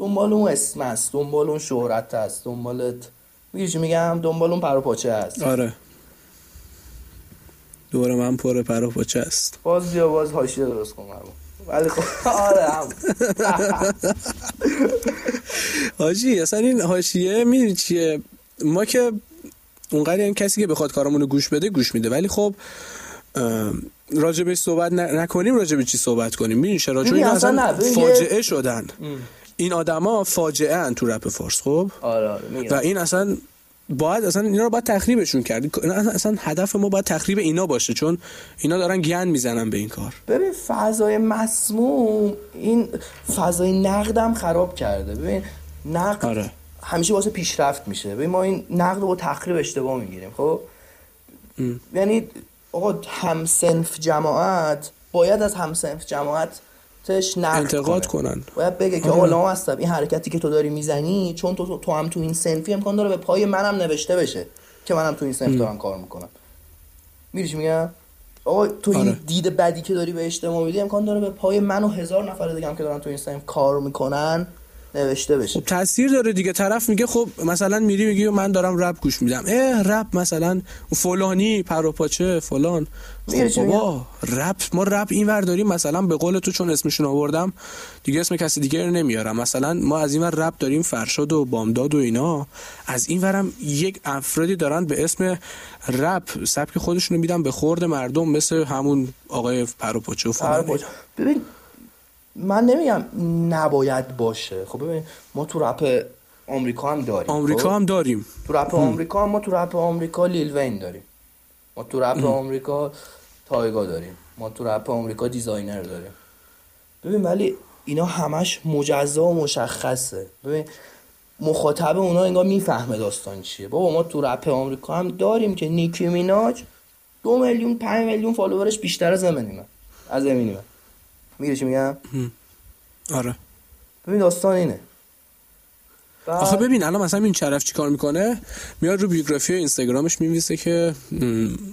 دنبال اون اسم است دنبال اون شهرت است دنبالت. میگی چی میگم؟ دنبال اون پر و پاچه است آره. دور من پر پر و پچه است باز بیا باز حاشیه درست کن مرمون ولی خب آره هم. اصلا این حاشیه می‌دونی چیه؟ ما که اونقدر این کسی که بخواد کارمون رو گوش بده گوش میده. ولی خب راجبش صحبت نکنیم راجب چی صحبت کنیم؟ می‌دونی چرا؟ چون اصلا اصلا فاجعه شدن. این آدما فاجعه ان تو رپ فارس خب؟ آره آره و این اصلا باید اصلا اینا رو باید تخریبشون کرد. اصلا هدف ما باید تخریب اینا باشه چون اینا دارن گن می‌زنن به این کار. ببین فضای مسموم این فضای نقدم خراب کرده. ببین نقد آره. همیشه واسه پیشرفت میشه. ببین ما این نقد رو با تخریب اشتباه می‌گیریم خب؟ یعنی آقا همسنف جماعت باید از همسنف جماعتش نقد انتقاد کنه. کنن باید بگه که آره. آقا لام هستم این حرکتی که تو داری می‌زنی چون تو, تو هم تو این سنفی امکان داره به پای منم نوشته بشه که منم تو این سنف دارم کار می‌کنم میریش میگم آقا تو این آره. دید بدی که داری به اجتماع میدی امکان داره به پای من و هزار نفر دیگه هم که دارن تو این سنف کار می‌کنن نوشته بشه. خب تاثیر داره دیگه. طرف میگه خب مثلا میری میگی من دارم رپ گوش میدم. اه رپ مثلا فلانی پر و پاچه فلان خب بابا رپ ما رپ این ور داریم مثلا به قول تو چون اسمشون آوردم دیگه اسم کسی دیگه رو نمیارم. مثلا ما از این ور رپ داریم فرشاد و بامداد و اینا. از این ورم یک افرادی دارن به اسم رپ سبک خودشونو میدن به خورد مردم مثل همون آقای پر و کجا. ببین من نمیگم نباید باشه. خب ببین ما تو رپ آمریکا هم داریم آمریکا خب؟ هم داریم. تو رپ آمریکا هم ما تو رپ آمریکا لیل وین داریم. ما تو رپ آمریکا تایگا داریم. ما تو رپ آمریکا دیزاینر داریم. ببین ولی اینا همش مجزا و مشخصه. ببین مخاطب اونا انگار می‌فهمه داستان چیه. بابا ما تو رپ آمریکا هم داریم که نیکی میناج دو میلیون پنج میلیون follower ش بیشتر از امینیمه از امینیمه میگه چی میگم؟ آره. ببین داستان اینه. بعد- آخه ببین الان مثلا این طرف چی کار می‌کنه؟ میاد رو بیوگرافی اینستاگرامش می‌نویسه که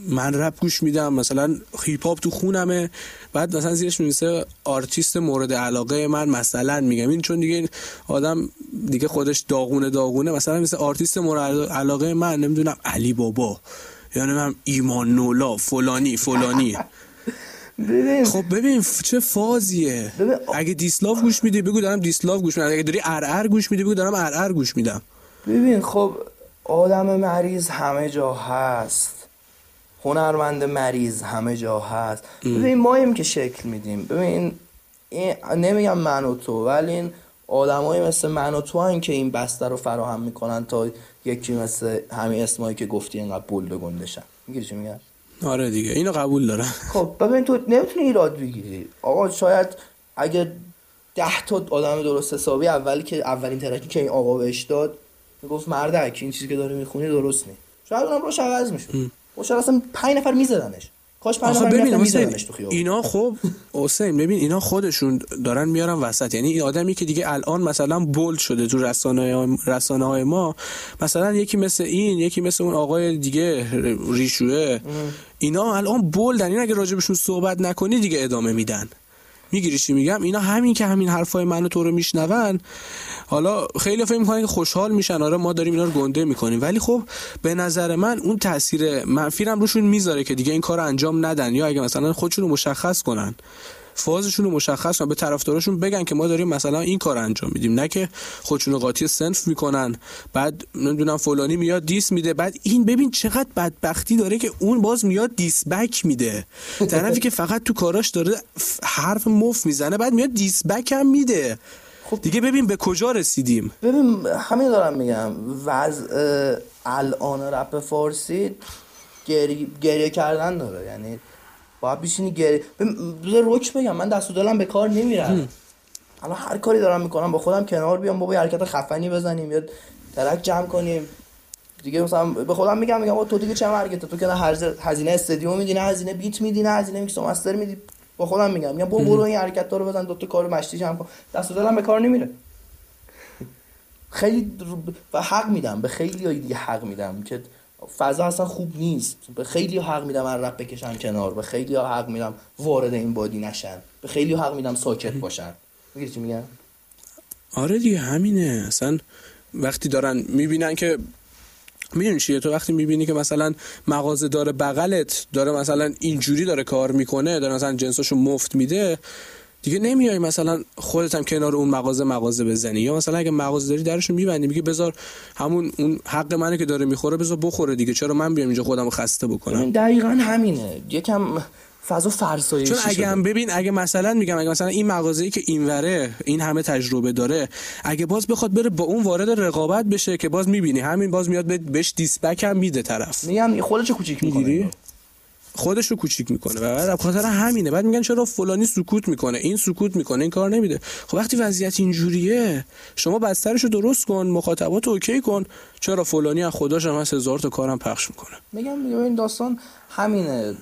من رپ گوش میدم مثلا هیپ هاپ تو خونمه. بعد مثلا زیرش می‌نویسه آرتیست مورد علاقه من مثلا میگم. این چون دیگه این آدم دیگه خودش داغونه داغونه مثلا مثل آرتیست مورد علاقه من نمی‌دونم علی بابا یعنی من ایمان نولا فلانی فلانی. ببین. خب ببین چه فازیه. ببین، اگه دیسلاف گوش میدی بگو دارم دیسلاف گوش میدم. اگه داری ار گوش میدی بگو دارم ار گوش میدم. ببین خب آدم مریض همه جا هست. هنرمند مریض همه جا هست. ببین ماییم که شکل میدیم. ببین این نمیگم من و تو ولی این آدمایی مثل من و تو هن که این بسته رو فراهم می‌کنن تا یکی مثل همین اسمایی که گفتی اینقدر و گندشن می‌گیری چی میگم؟ آره دیگه اینو قبول دارم. خب ببین تو نمی‌تونی ایراد بگیری. آقا شاید اگه ده تا آدم درست حسابی اولی که اولین ترکی که این آقا بهش داد می‌گفت مردک این چیزی که داری می‌خونی درست نیست شاید اونم روش عوض می‌شد. و شاید اصلا پنج نفر میزدنش. کاش پنج نفر میزدنش تو خیابون. اینا خب حسین ببین اینا خودشون دارن میارن وسط. یعنی این آدمی که دیگه الان مثلا بولد شده تو رسانه رسانه های ما مثلا یکی مثل این یکی مثل اون آقای دیگه ریشوه. اینا الان بولدن این اگه راجبشون صحبت نکنی دیگه ادامه میدن. می‌گیری چی میگم؟ اینا همین که همین حرفای منو تو رو میشنون. حالا خیلی فکر می‌کنن که خوشحال میشن. آره ما داریم اینا رو گنده می‌کنیم. ولی خب به نظر من اون تاثیر منفی هم روشون می‌ذاره که دیگه این کار انجام ندن. یا اگه مثلا خودشون رو مشخص کنن. فازشون رو مشخص کنن به طرفداراشون بگن که ما داریم مثلا این کار انجام میدیم. نه که خودشون رو قاطی سنف می‌کنن بعد نمی‌دونم فلانی میاد دیس میده. بعد این ببین چقدر بدبختی داره که اون باز میاد دیس بک میده. طرفی که فقط تو کاراش داره حرف مف می‌زنه بعد میاد دیس بک هم میده. خب. دیگه ببین به کجا رسیدیم؟ ببین همین دارم میگم. وضع الان رپ فارسی گری... گریه کردن داره. یعنی باید بشینی ببین، بذار روک بگم من دست و دلم به کار نمیرم. الان هر کاری دارم می‌کنم با خودم کنار بیام بابا حرکت خفنی بزنیم یا track جمع کنیم. دیگه مثلا به خودم میگم میگم تو دیگه چه حرکت تو که نه هزینه استادیوم میدی نه هزینه beat میدی نه هزینه mix master میدی. با خودم میگم میگم برو برو این حرکت رو بزن دو تا کارو مشتی جمع کن. دست و دلم به کار نمیره. خیلی و حق میدم به خیلی دیگه حق میدم که فضا اصلا خوب نیست. به خیلی حق میدم رپ بکشن کنار. به خیلی حق میدم وارد این بادی نشن. به خیلی حق میدم ساکت باشن. می‌گیری چی میگم؟ آره دیگه همینه. اصلا وقتی دارن می‌بینن که می‌دونی چیه؟ تو وقتی می‌بینی که مثلا مغازه داره بغلت داره مثلا اینجوری داره کار می‌کنه داره مثلا جنساشو مفت میده دیگه نمیای مثلا خودت هم کنار اون مغازه مغازه بزنی. یا مثلا اگه مغازه داری درشو میبندی میگه بذار همون اون حق منه که داره می‌خوره بذار بخوره دیگه. چرا من بیام اینجا خودم خسته بکنم؟ دقیقا همینه. یکم فضا فرسایشی چون اگه هم ببین اگه مثلا میگم اگه مثلا این مغازه ای که اینوره این همه تجربه داره اگه باز بخواد بره با اون وارد رقابت بشه که باز می‌بینی همین باز میاد بهش دیسپک هم میده طرف. میگم خودش کوچیک می‌کنه. خودش رو کوچیک می‌کنه و بعد خاطر همینه. بعد میگن چرا فلانی سکوت می‌کنه این سکوت می‌کنه این کار نمیده. خب وقتی وضعیت اینجوریه شما بسترش رو درست کن مخاطبات اوکی کن. چرا فلانی از خداش هم هست هزار تا کارم پخش می‌کنه؟ میگم این داستان همینه.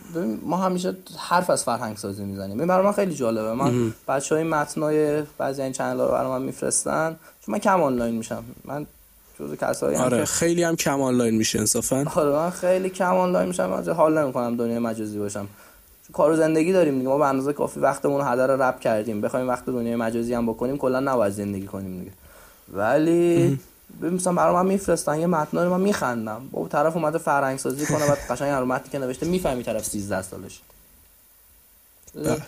ما همیشه حرف از فرهنگ سازی می‌زنیم. برای من خیلی جالبه. من بچه های متنای بعضی این چنل ها رو برای من میفرستن. چون من کم آنلاین میشم. من جزو کسایی آره خیلی هم کم آنلاین میشه انصافا. آره من خیلی کم آنلاین میشم من حال نمی‌کنم دنیای مجازی باشم. کار و زندگی داریم دیگه ما به اندازه کافی وقتمون رو هدر رب کردیم. بخوایم وقت دنیای مجازی هم بکنیم کلا نباید زندگی کنیم دیگه. ولی مثلا برای من میفرستن یه متن رو من میخندم. با طرف اومده فرهنگ سازی کنه بعد قشنگ هر متنی که نوشته می‌فهمی طرف 13 سالشه بله.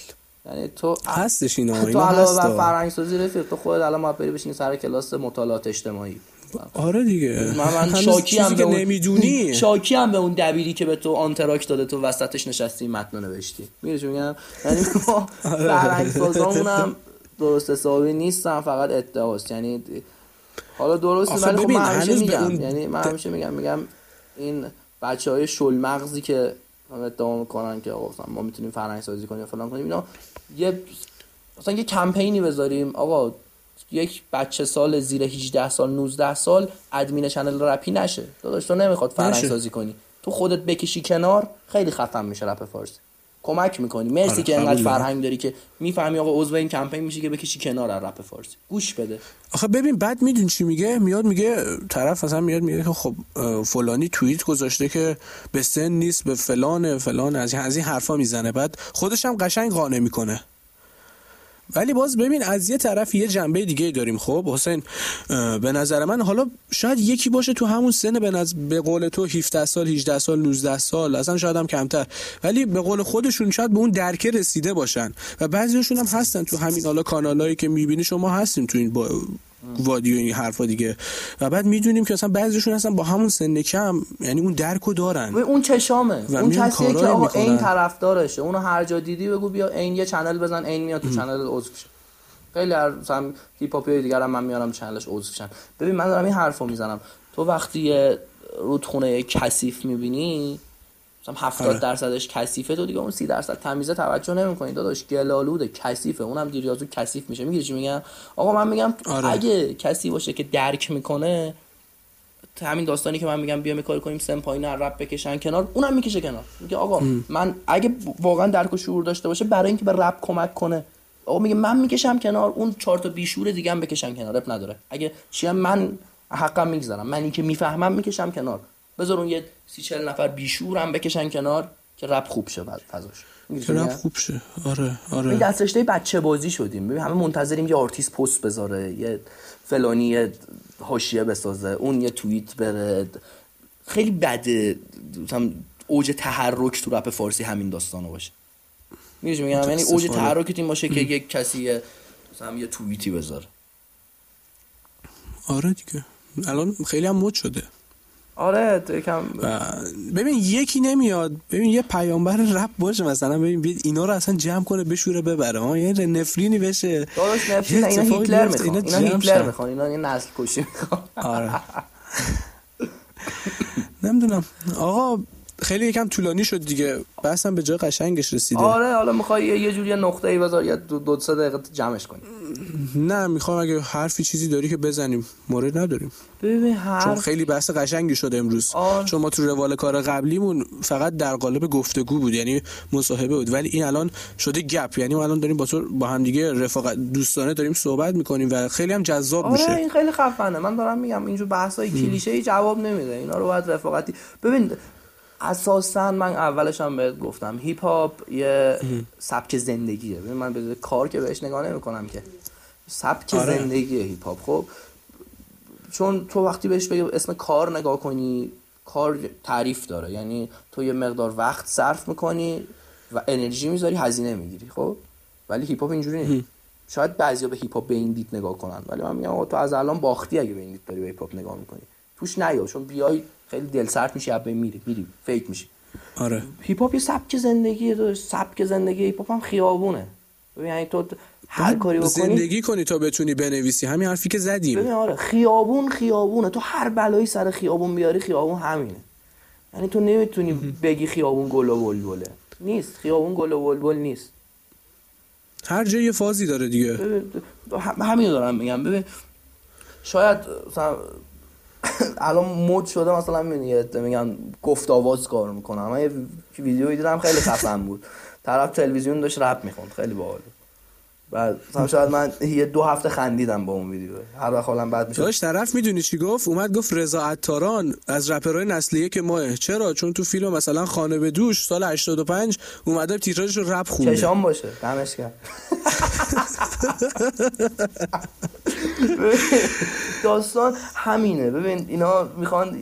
یعنی تو هستش اینا تو علاوه بر فرهنگ سازی رفیق تو خودت الان باید بری بشینی سر کلاس مطالعات اجتماعی. آره دیگه. من, من شاکی هم به اون... نمی‌دونی. شاکی هم به اون دبیری که به تو آنتراک داده تو وسطش نشستی متن نوشتی. میگم میگم؟ یعنی ما فرهنگ هم درست حسابی نیستن فقط ادعاست. یعنی حالا درست ولی خب من همیشه میگم. اون... یعنی من همیشه میگم میگم این بچه های شل مغزی که ادعا می‌کنن که آقا ما می‌تونیم فرهنگ سازی کنیم فلان کنیم اینا یه مثلا یه کمپینی بذاریم. آقا یک بچه سال زیر 18 سال 19 سال ادمین چنل رپی نشه. داداش تو نمی‌خواد فرهنگ سازی کنی. تو خودت بکشی کنار خیلی خفن میشه رپ فارسی. کمک می‌کنی. مرسی آره که انقدر فرهنگ داری که می‌فهمی آقا عضو این کمپین میشه که بکشی کنار از رپ فارسی. گوش بده. آخه ببین بعد میدون چی میگه؟ میاد میگه طرف مثلا میاد میگه که خب فلانی توییت گذاشته که به سن نیست به فلان فلان از این حرفا می‌زنه. بعد خودش هم قشنگ قانع می‌کنه. ولی باز ببین از یه طرف یه جنبه دیگه داریم. خب حسین به نظر من حالا شاید یکی باشه تو همون سن به, نظر به قول تو 17 سال 18 سال 19 سال اصلا شاید هم کمتر. ولی به قول خودشون شاید به اون درکه رسیده باشن. و بعضیشون هم هستن تو همین حالا کانالایی که می‌بینی شما هستیم تو این با وادی و این حرفا دیگه. و بعد می‌دونیم که اصلا بعضیشون هستن با همون سن کم یعنی اون درکو دارن. و اون چشامه. و اون کسیه که آقا این طرفدارشه. اونو هر جا دیدی بگو بیا این یه چنل بزن این میاد تو چنل عضو شه خیلی هر مثلا هیپ هاپی دیگه هم من میارم چنلش عضو شن ببین من دارم این حرفو می‌زنم. تو وقتی یه رودخونه کثیف می‌بینی مثلا 70 آره. درصدش کثیفه تو دیگه اون 30 درصد تمیزه توجه نمی‌کنی داداش. گلالوده کثیفه. اونم دیریازو کثیف میشه. میگی چی میگم؟ آقا من میگم آره. اگه کسی باشه که درک می‌کنه همین داستانی که من میگم بیا کار کنیم سن پایین رپ بکشن کنار اونم می‌کشه کنار. میگه آقا ام. من اگه واقعا درک و شعور داشته باشه برای اینکه به رپ کمک کنه. آقا میگه من می‌کشم کنار اون چهار تا بیشور دیگه هم بکشن کنار. رپ نداره. اگه چی من حقم می‌گذارم. من اینکه می‌فهمم می‌کشم کنار. بذار اون یه سی چل نفر بیشعور هم بکشن کنار که رپ خوب شه فضاش. رپ خوب شه. آره آره. این دست رشته بچه بازی شدیم. ببین همه منتظریم یه آرتیست پست بذاره یه فلانی یه حاشیه بسازه اون یه توییت بره. خیلی بده مثلا اوج تحرک تو رپ فارسی همین داستانو باشه. میگم؟ یعنی اوج تحرک این باشه که یک کسی مثلا یه توییتی بذاره. آره دیگه. الان خیلی هم مد شده. آره یکم ببین یکی نمیاد. ببین یه پیامبر رپ باشه مثلا ببین اینا رو اصلا جمع کنه بشوره ببره. ها یه نفرینی بشه. داداش نفرین اینا هیتلر می‌خوان اینا هیتلر می‌خوان اینا یه نسل کشی می‌خوان. آره. نمی‌دونم. آقا خیلی یکم طولانی شد دیگه. بحثم به جای قشنگش رسیده. آره حالا می‌خوای یه جوری نقطه ای بذار یا دو, دو سه دقیقه جمعش کنی نه می‌خوام اگه حرفی چیزی داری که بزنیم. مورد نداریم. ببین حرف چون خیلی بحث قشنگی شده امروز. آه. چون ما تو روال کار قبلیمون فقط در قالب گفتگو بود یعنی مصاحبه بود. ولی این الان شده گپ. یعنی ما الان داریم با تو با هم دیگه رفاقت دوستانه داریم صحبت می‌کنیم و خیلی هم جذاب آره میشه. این خیلی خفنه. من دارم میگم اینجور بحثای کلیشه ای جواب نمیده. اینا رو باید رفاقتی ببین اساسا من اولش هم بهت گفتم هیپ هاپ یه سبک زندگیه. ببین من به کار که بهش نگاه نمی‌کنم که. سبک آره. زندگی هیپ هاپ خب چون تو وقتی بهش بگی اسم کار نگاه کنی کار تعریف داره. یعنی تو یه مقدار وقت صرف می‌کنی و انرژی می‌ذاری هزینه می‌گیری. خب ولی هیپ هاپ اینجوری نیست. شاید بعضیا به هیپ هاپ به این دید نگاه کنن. ولی من میگم تو از الان باختی اگه به این دید داری به هیپ هاپ نگاه می‌کنی. توش نیا چون بیای خیلی دل سرد میشی از بین میری میری fake میشی. آره. هیپ هاپ یه سبک زندگیه تو سبک زندگی هیپ هاپ هم خیابونه. ببین یعنی تو هر کاری بکنی زندگی کنی تا بتونی بنویسی. همین حرفی که زدیم. ببین آره خیابون خیابونه. تو هر بلایی سر خیابون بیاری خیابون همینه. یعنی تو نمی‌تونی بگی خیابون گل و بلبله. نیست. خیابون گل و بلبل نیست. هر جا یه فازی داره دیگه. همین دارم میگم. ببین شاید الان مد شده مثلا میگن گفت آواز کار می‌کنم. من یه ویدیویی دیدم خیلی خفن بود. طرف تلویزیون داشت رپ می‌خوند. خیلی باحال بود. بعد مثلا شاید من یه دو هفته خندیدم با اون ویدیو. هر وقت حالم بد میشه داشت طرف می‌دونی چی گفت؟ اومد گفت رضا عطاران از رپرهای نسلیه که ماه چرا؟ چون تو فیلم مثلا خانه به دوش سال 85 اومده تیتراژش رو رپ خونده. چشام باشه. دمش گرم داستان همینه. ببین اینا می‌خوان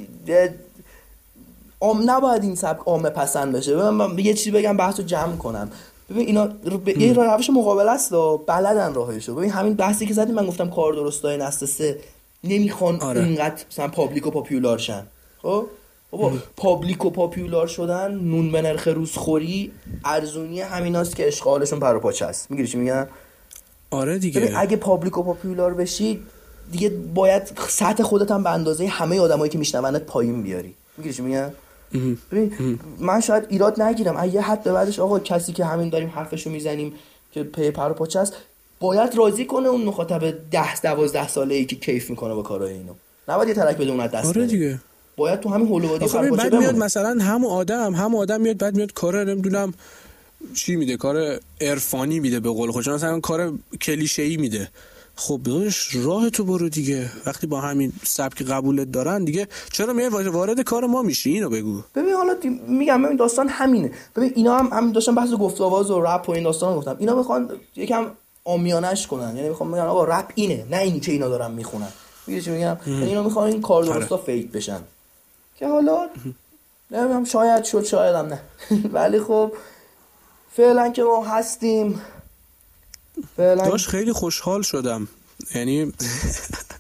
عام نباید این سبک عامه پسند بشه. ببین من یه چیزی بگم بحث رو جمع کنم. ببین اینا به یه راه روش مقابله است و بلدن راهشو. ببین همین بحثی که زدیم من گفتم کار درستای نسل سه نمی‌خوان آره. اینقدر مثلا public و popular شن. خب؟ بابا public و popular شدن نون به نرخ روزخوری ارزونی همیناست که اشغالشون پر و پاچه است. می‌گیری چی میگم؟ آره دیگه. اگه پابلیک و پاپیولار بشی دیگه باید سطح خودت هم به اندازه همه آدمایی که میشنونت پایین بیاری. می‌گیری چی میگم؟ ببین من شاید ایراد نگیرم. اگه حد به بعدش آقا کسی که همین داریم حرفشو می‌زنیم که پی پر و پاچه است باید راضی کنه اون مخاطب ده دوازده ساله ای که کیف می‌کنه با کارهای اینو. نباید یه ترک بده اون دست آره. دیگه. باید تو همین هولوادی بعد میاد. مثلا هم آدم هم آدم میاد بعد میاد کار نمی‌دونم چی میده؟ کار عرفانی میده به قول خودش. مثلا کار کلیشه ای میده. خب داداش راه تو برو دیگه. وقتی با همین سبک قبولت دارن دیگه چرا میای وارد کار ما میشی؟ اینو بگو. ببین حالا دی- میگم ببین داستان همینه. ببین اینا هم هم داشتن بحث گفت و آواز و رپ و این داستان گفتم. اینا می‌خوان یکم آمیانش کنن. یعنی می‌خوان بگن آقا رپ اینه نه اینی که اینا دارن می‌خونن. میگی چی میگم؟ یعنی اینا می‌خوان این کار درستا فیک بشن. که حالا نمی‌دونم شاید شد شاید هم نه. ولی خب فعلا که ما هستیم. فعلا داشت خیلی خوشحال شدم. یعنی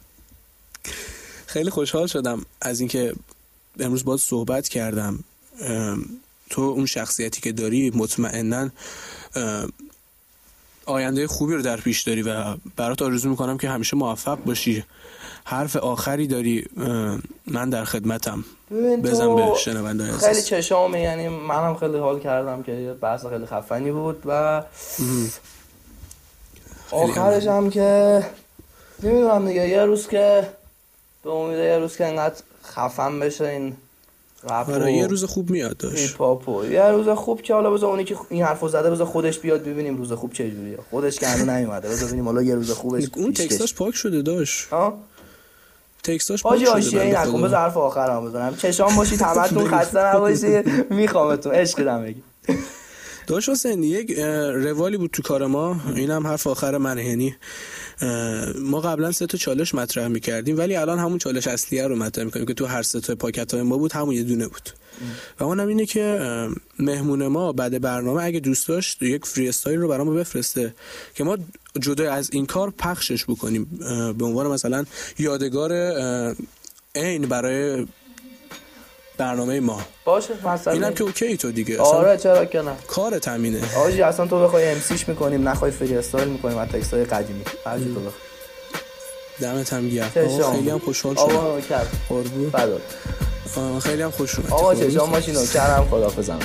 خیلی خوشحال شدم از اینکه امروز باید صحبت کردم. تو اون شخصیتی که داری مطمئنا آینده خوبی رو در پیش داری و برات آرزو می‌کنم که همیشه موفق باشی. حرف آخری داری من در خدمتم. بزن به شنونده خیلی عزیز چشامه یعنی منم خیلی حال کردم که بحث خیلی خفنی بود و آخرش هم که نمی‌دونم دیگه یه روز که به امید یه روز که انقدر خفن بشه این رپ آره و یه روز خوب میاد داشت. هیپ هاپ و یه روز خوب که حالا بذار اونی که این حرفو زده بذار خودش بیاد ببینیم روز خوب چه جوریه خودش که هنوز نیومده. بذار ببینیم حالا یه روز خوبش اون. تکستاش پاک شده داشت. ها تکستاش آشیه بنده نکن. بذار حرف آخرم بزنم. چشام باشید همتون خسته نباشید میخوامتون عشق دم بگی. داشت حسین یک روالی بود تو کار ما. این هم حرف آخر منه. یعنی ما قبلا سه تا چالش مطرح می‌کردیم ولی الان همون چالش اصلیه رو مطرح می‌کنیم که تو هر سه تا پاکت های ما بود همون یه دونه بود. و اونم اینه که مهمون ما بعد برنامه اگه دوست داشت یک فری استایل رو برامو بفرسته که ما جدا از این کار پخشش بکنیم. به عنوان مثلا یادگار عین برای برنامه ما. باشه مثلا اینم که اوکی تو دیگه. آره چرا که نه. کار تامینه آجی اصلا تو بخوای امسیش می‌کنیم نخوای فری استایل می‌کنیم از تکست های قدیمی. چی تو بخوای. دمت هم گرم. خیلی هم خوشحال شدم. آقا نوکر قربون. آه، خیلی هم خوش اومد آقا. چشام باشی نوکرم خدافزم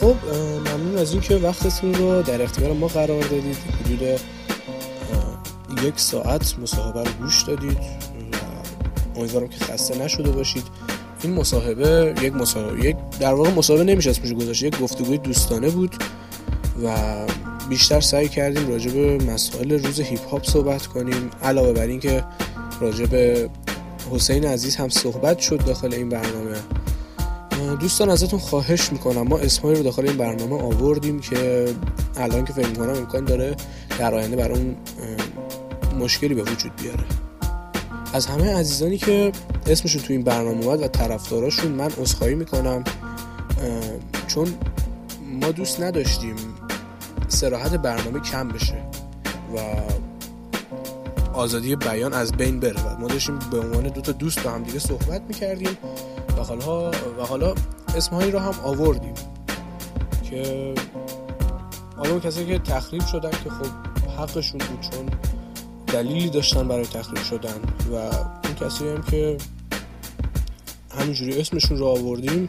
خب اه، ممنون از اینکه وقتتون رو در اختیار ما قرار دادید. حدود یک ساعت مصاحبه رو گوش دادید و امیدوارم که خسته نشده باشید. این مصاحبه یک مصاحبه یک در واقع مصاحبه نمیشه اسمش گذاشت یک گفتگوی دوستانه بود و بیشتر سعی کردیم راجع به مسائل روز هیپ هاپ صحبت کنیم. علاوه بر اینکه راجع به حسین عزیز هم صحبت شد داخل این برنامه. دوستان ازتون خواهش می‌کنم. ما اسمایی رو داخل این برنامه آوردیم که الان که فکر می‌کنم امکان داره در آینده برای اون مشکلی به وجود بیاره. از همه عزیزانی که اسمشون تو این برنامه اومد و طرفداراشون من عذرخواهی می‌کنم چون ما دوست نداشتیم سراحت برنامه کم بشه و آزادی بیان از بین بره و ما داشتیم به عنوان دو تا دوست با هم دیگه صحبت می‌کردیم و حالا و حالا اسمهایی رو هم آوردیم که حالا کسی که تخریب شدن که خب حقشون بود چون دلیلی داشتن برای تخریب شدن و اون کسی هم که همینجوری اسمشون رو آوردیم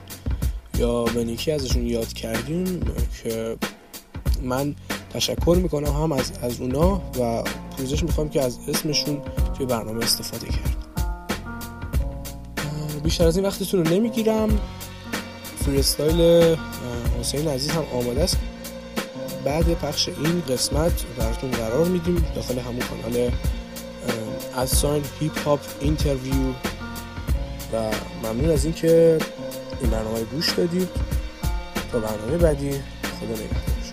یا به نیکی ازشون یاد کردیم که من تشکر می‌کنم هم از, از اونا و پوزش می‌خوام که از اسمشون توی برنامه استفاده کرد بیشتر از این وقتتون رو نمی‌گیرم. freestyle حسین عزیز هم آماده است. بعد پخش این قسمت براتون قرار میدیم داخل همون کانال at sign HipHopInterview و ممنون از اینکه این برنامه گوش دادید. تا برنامه بعدی خدا نگهدار.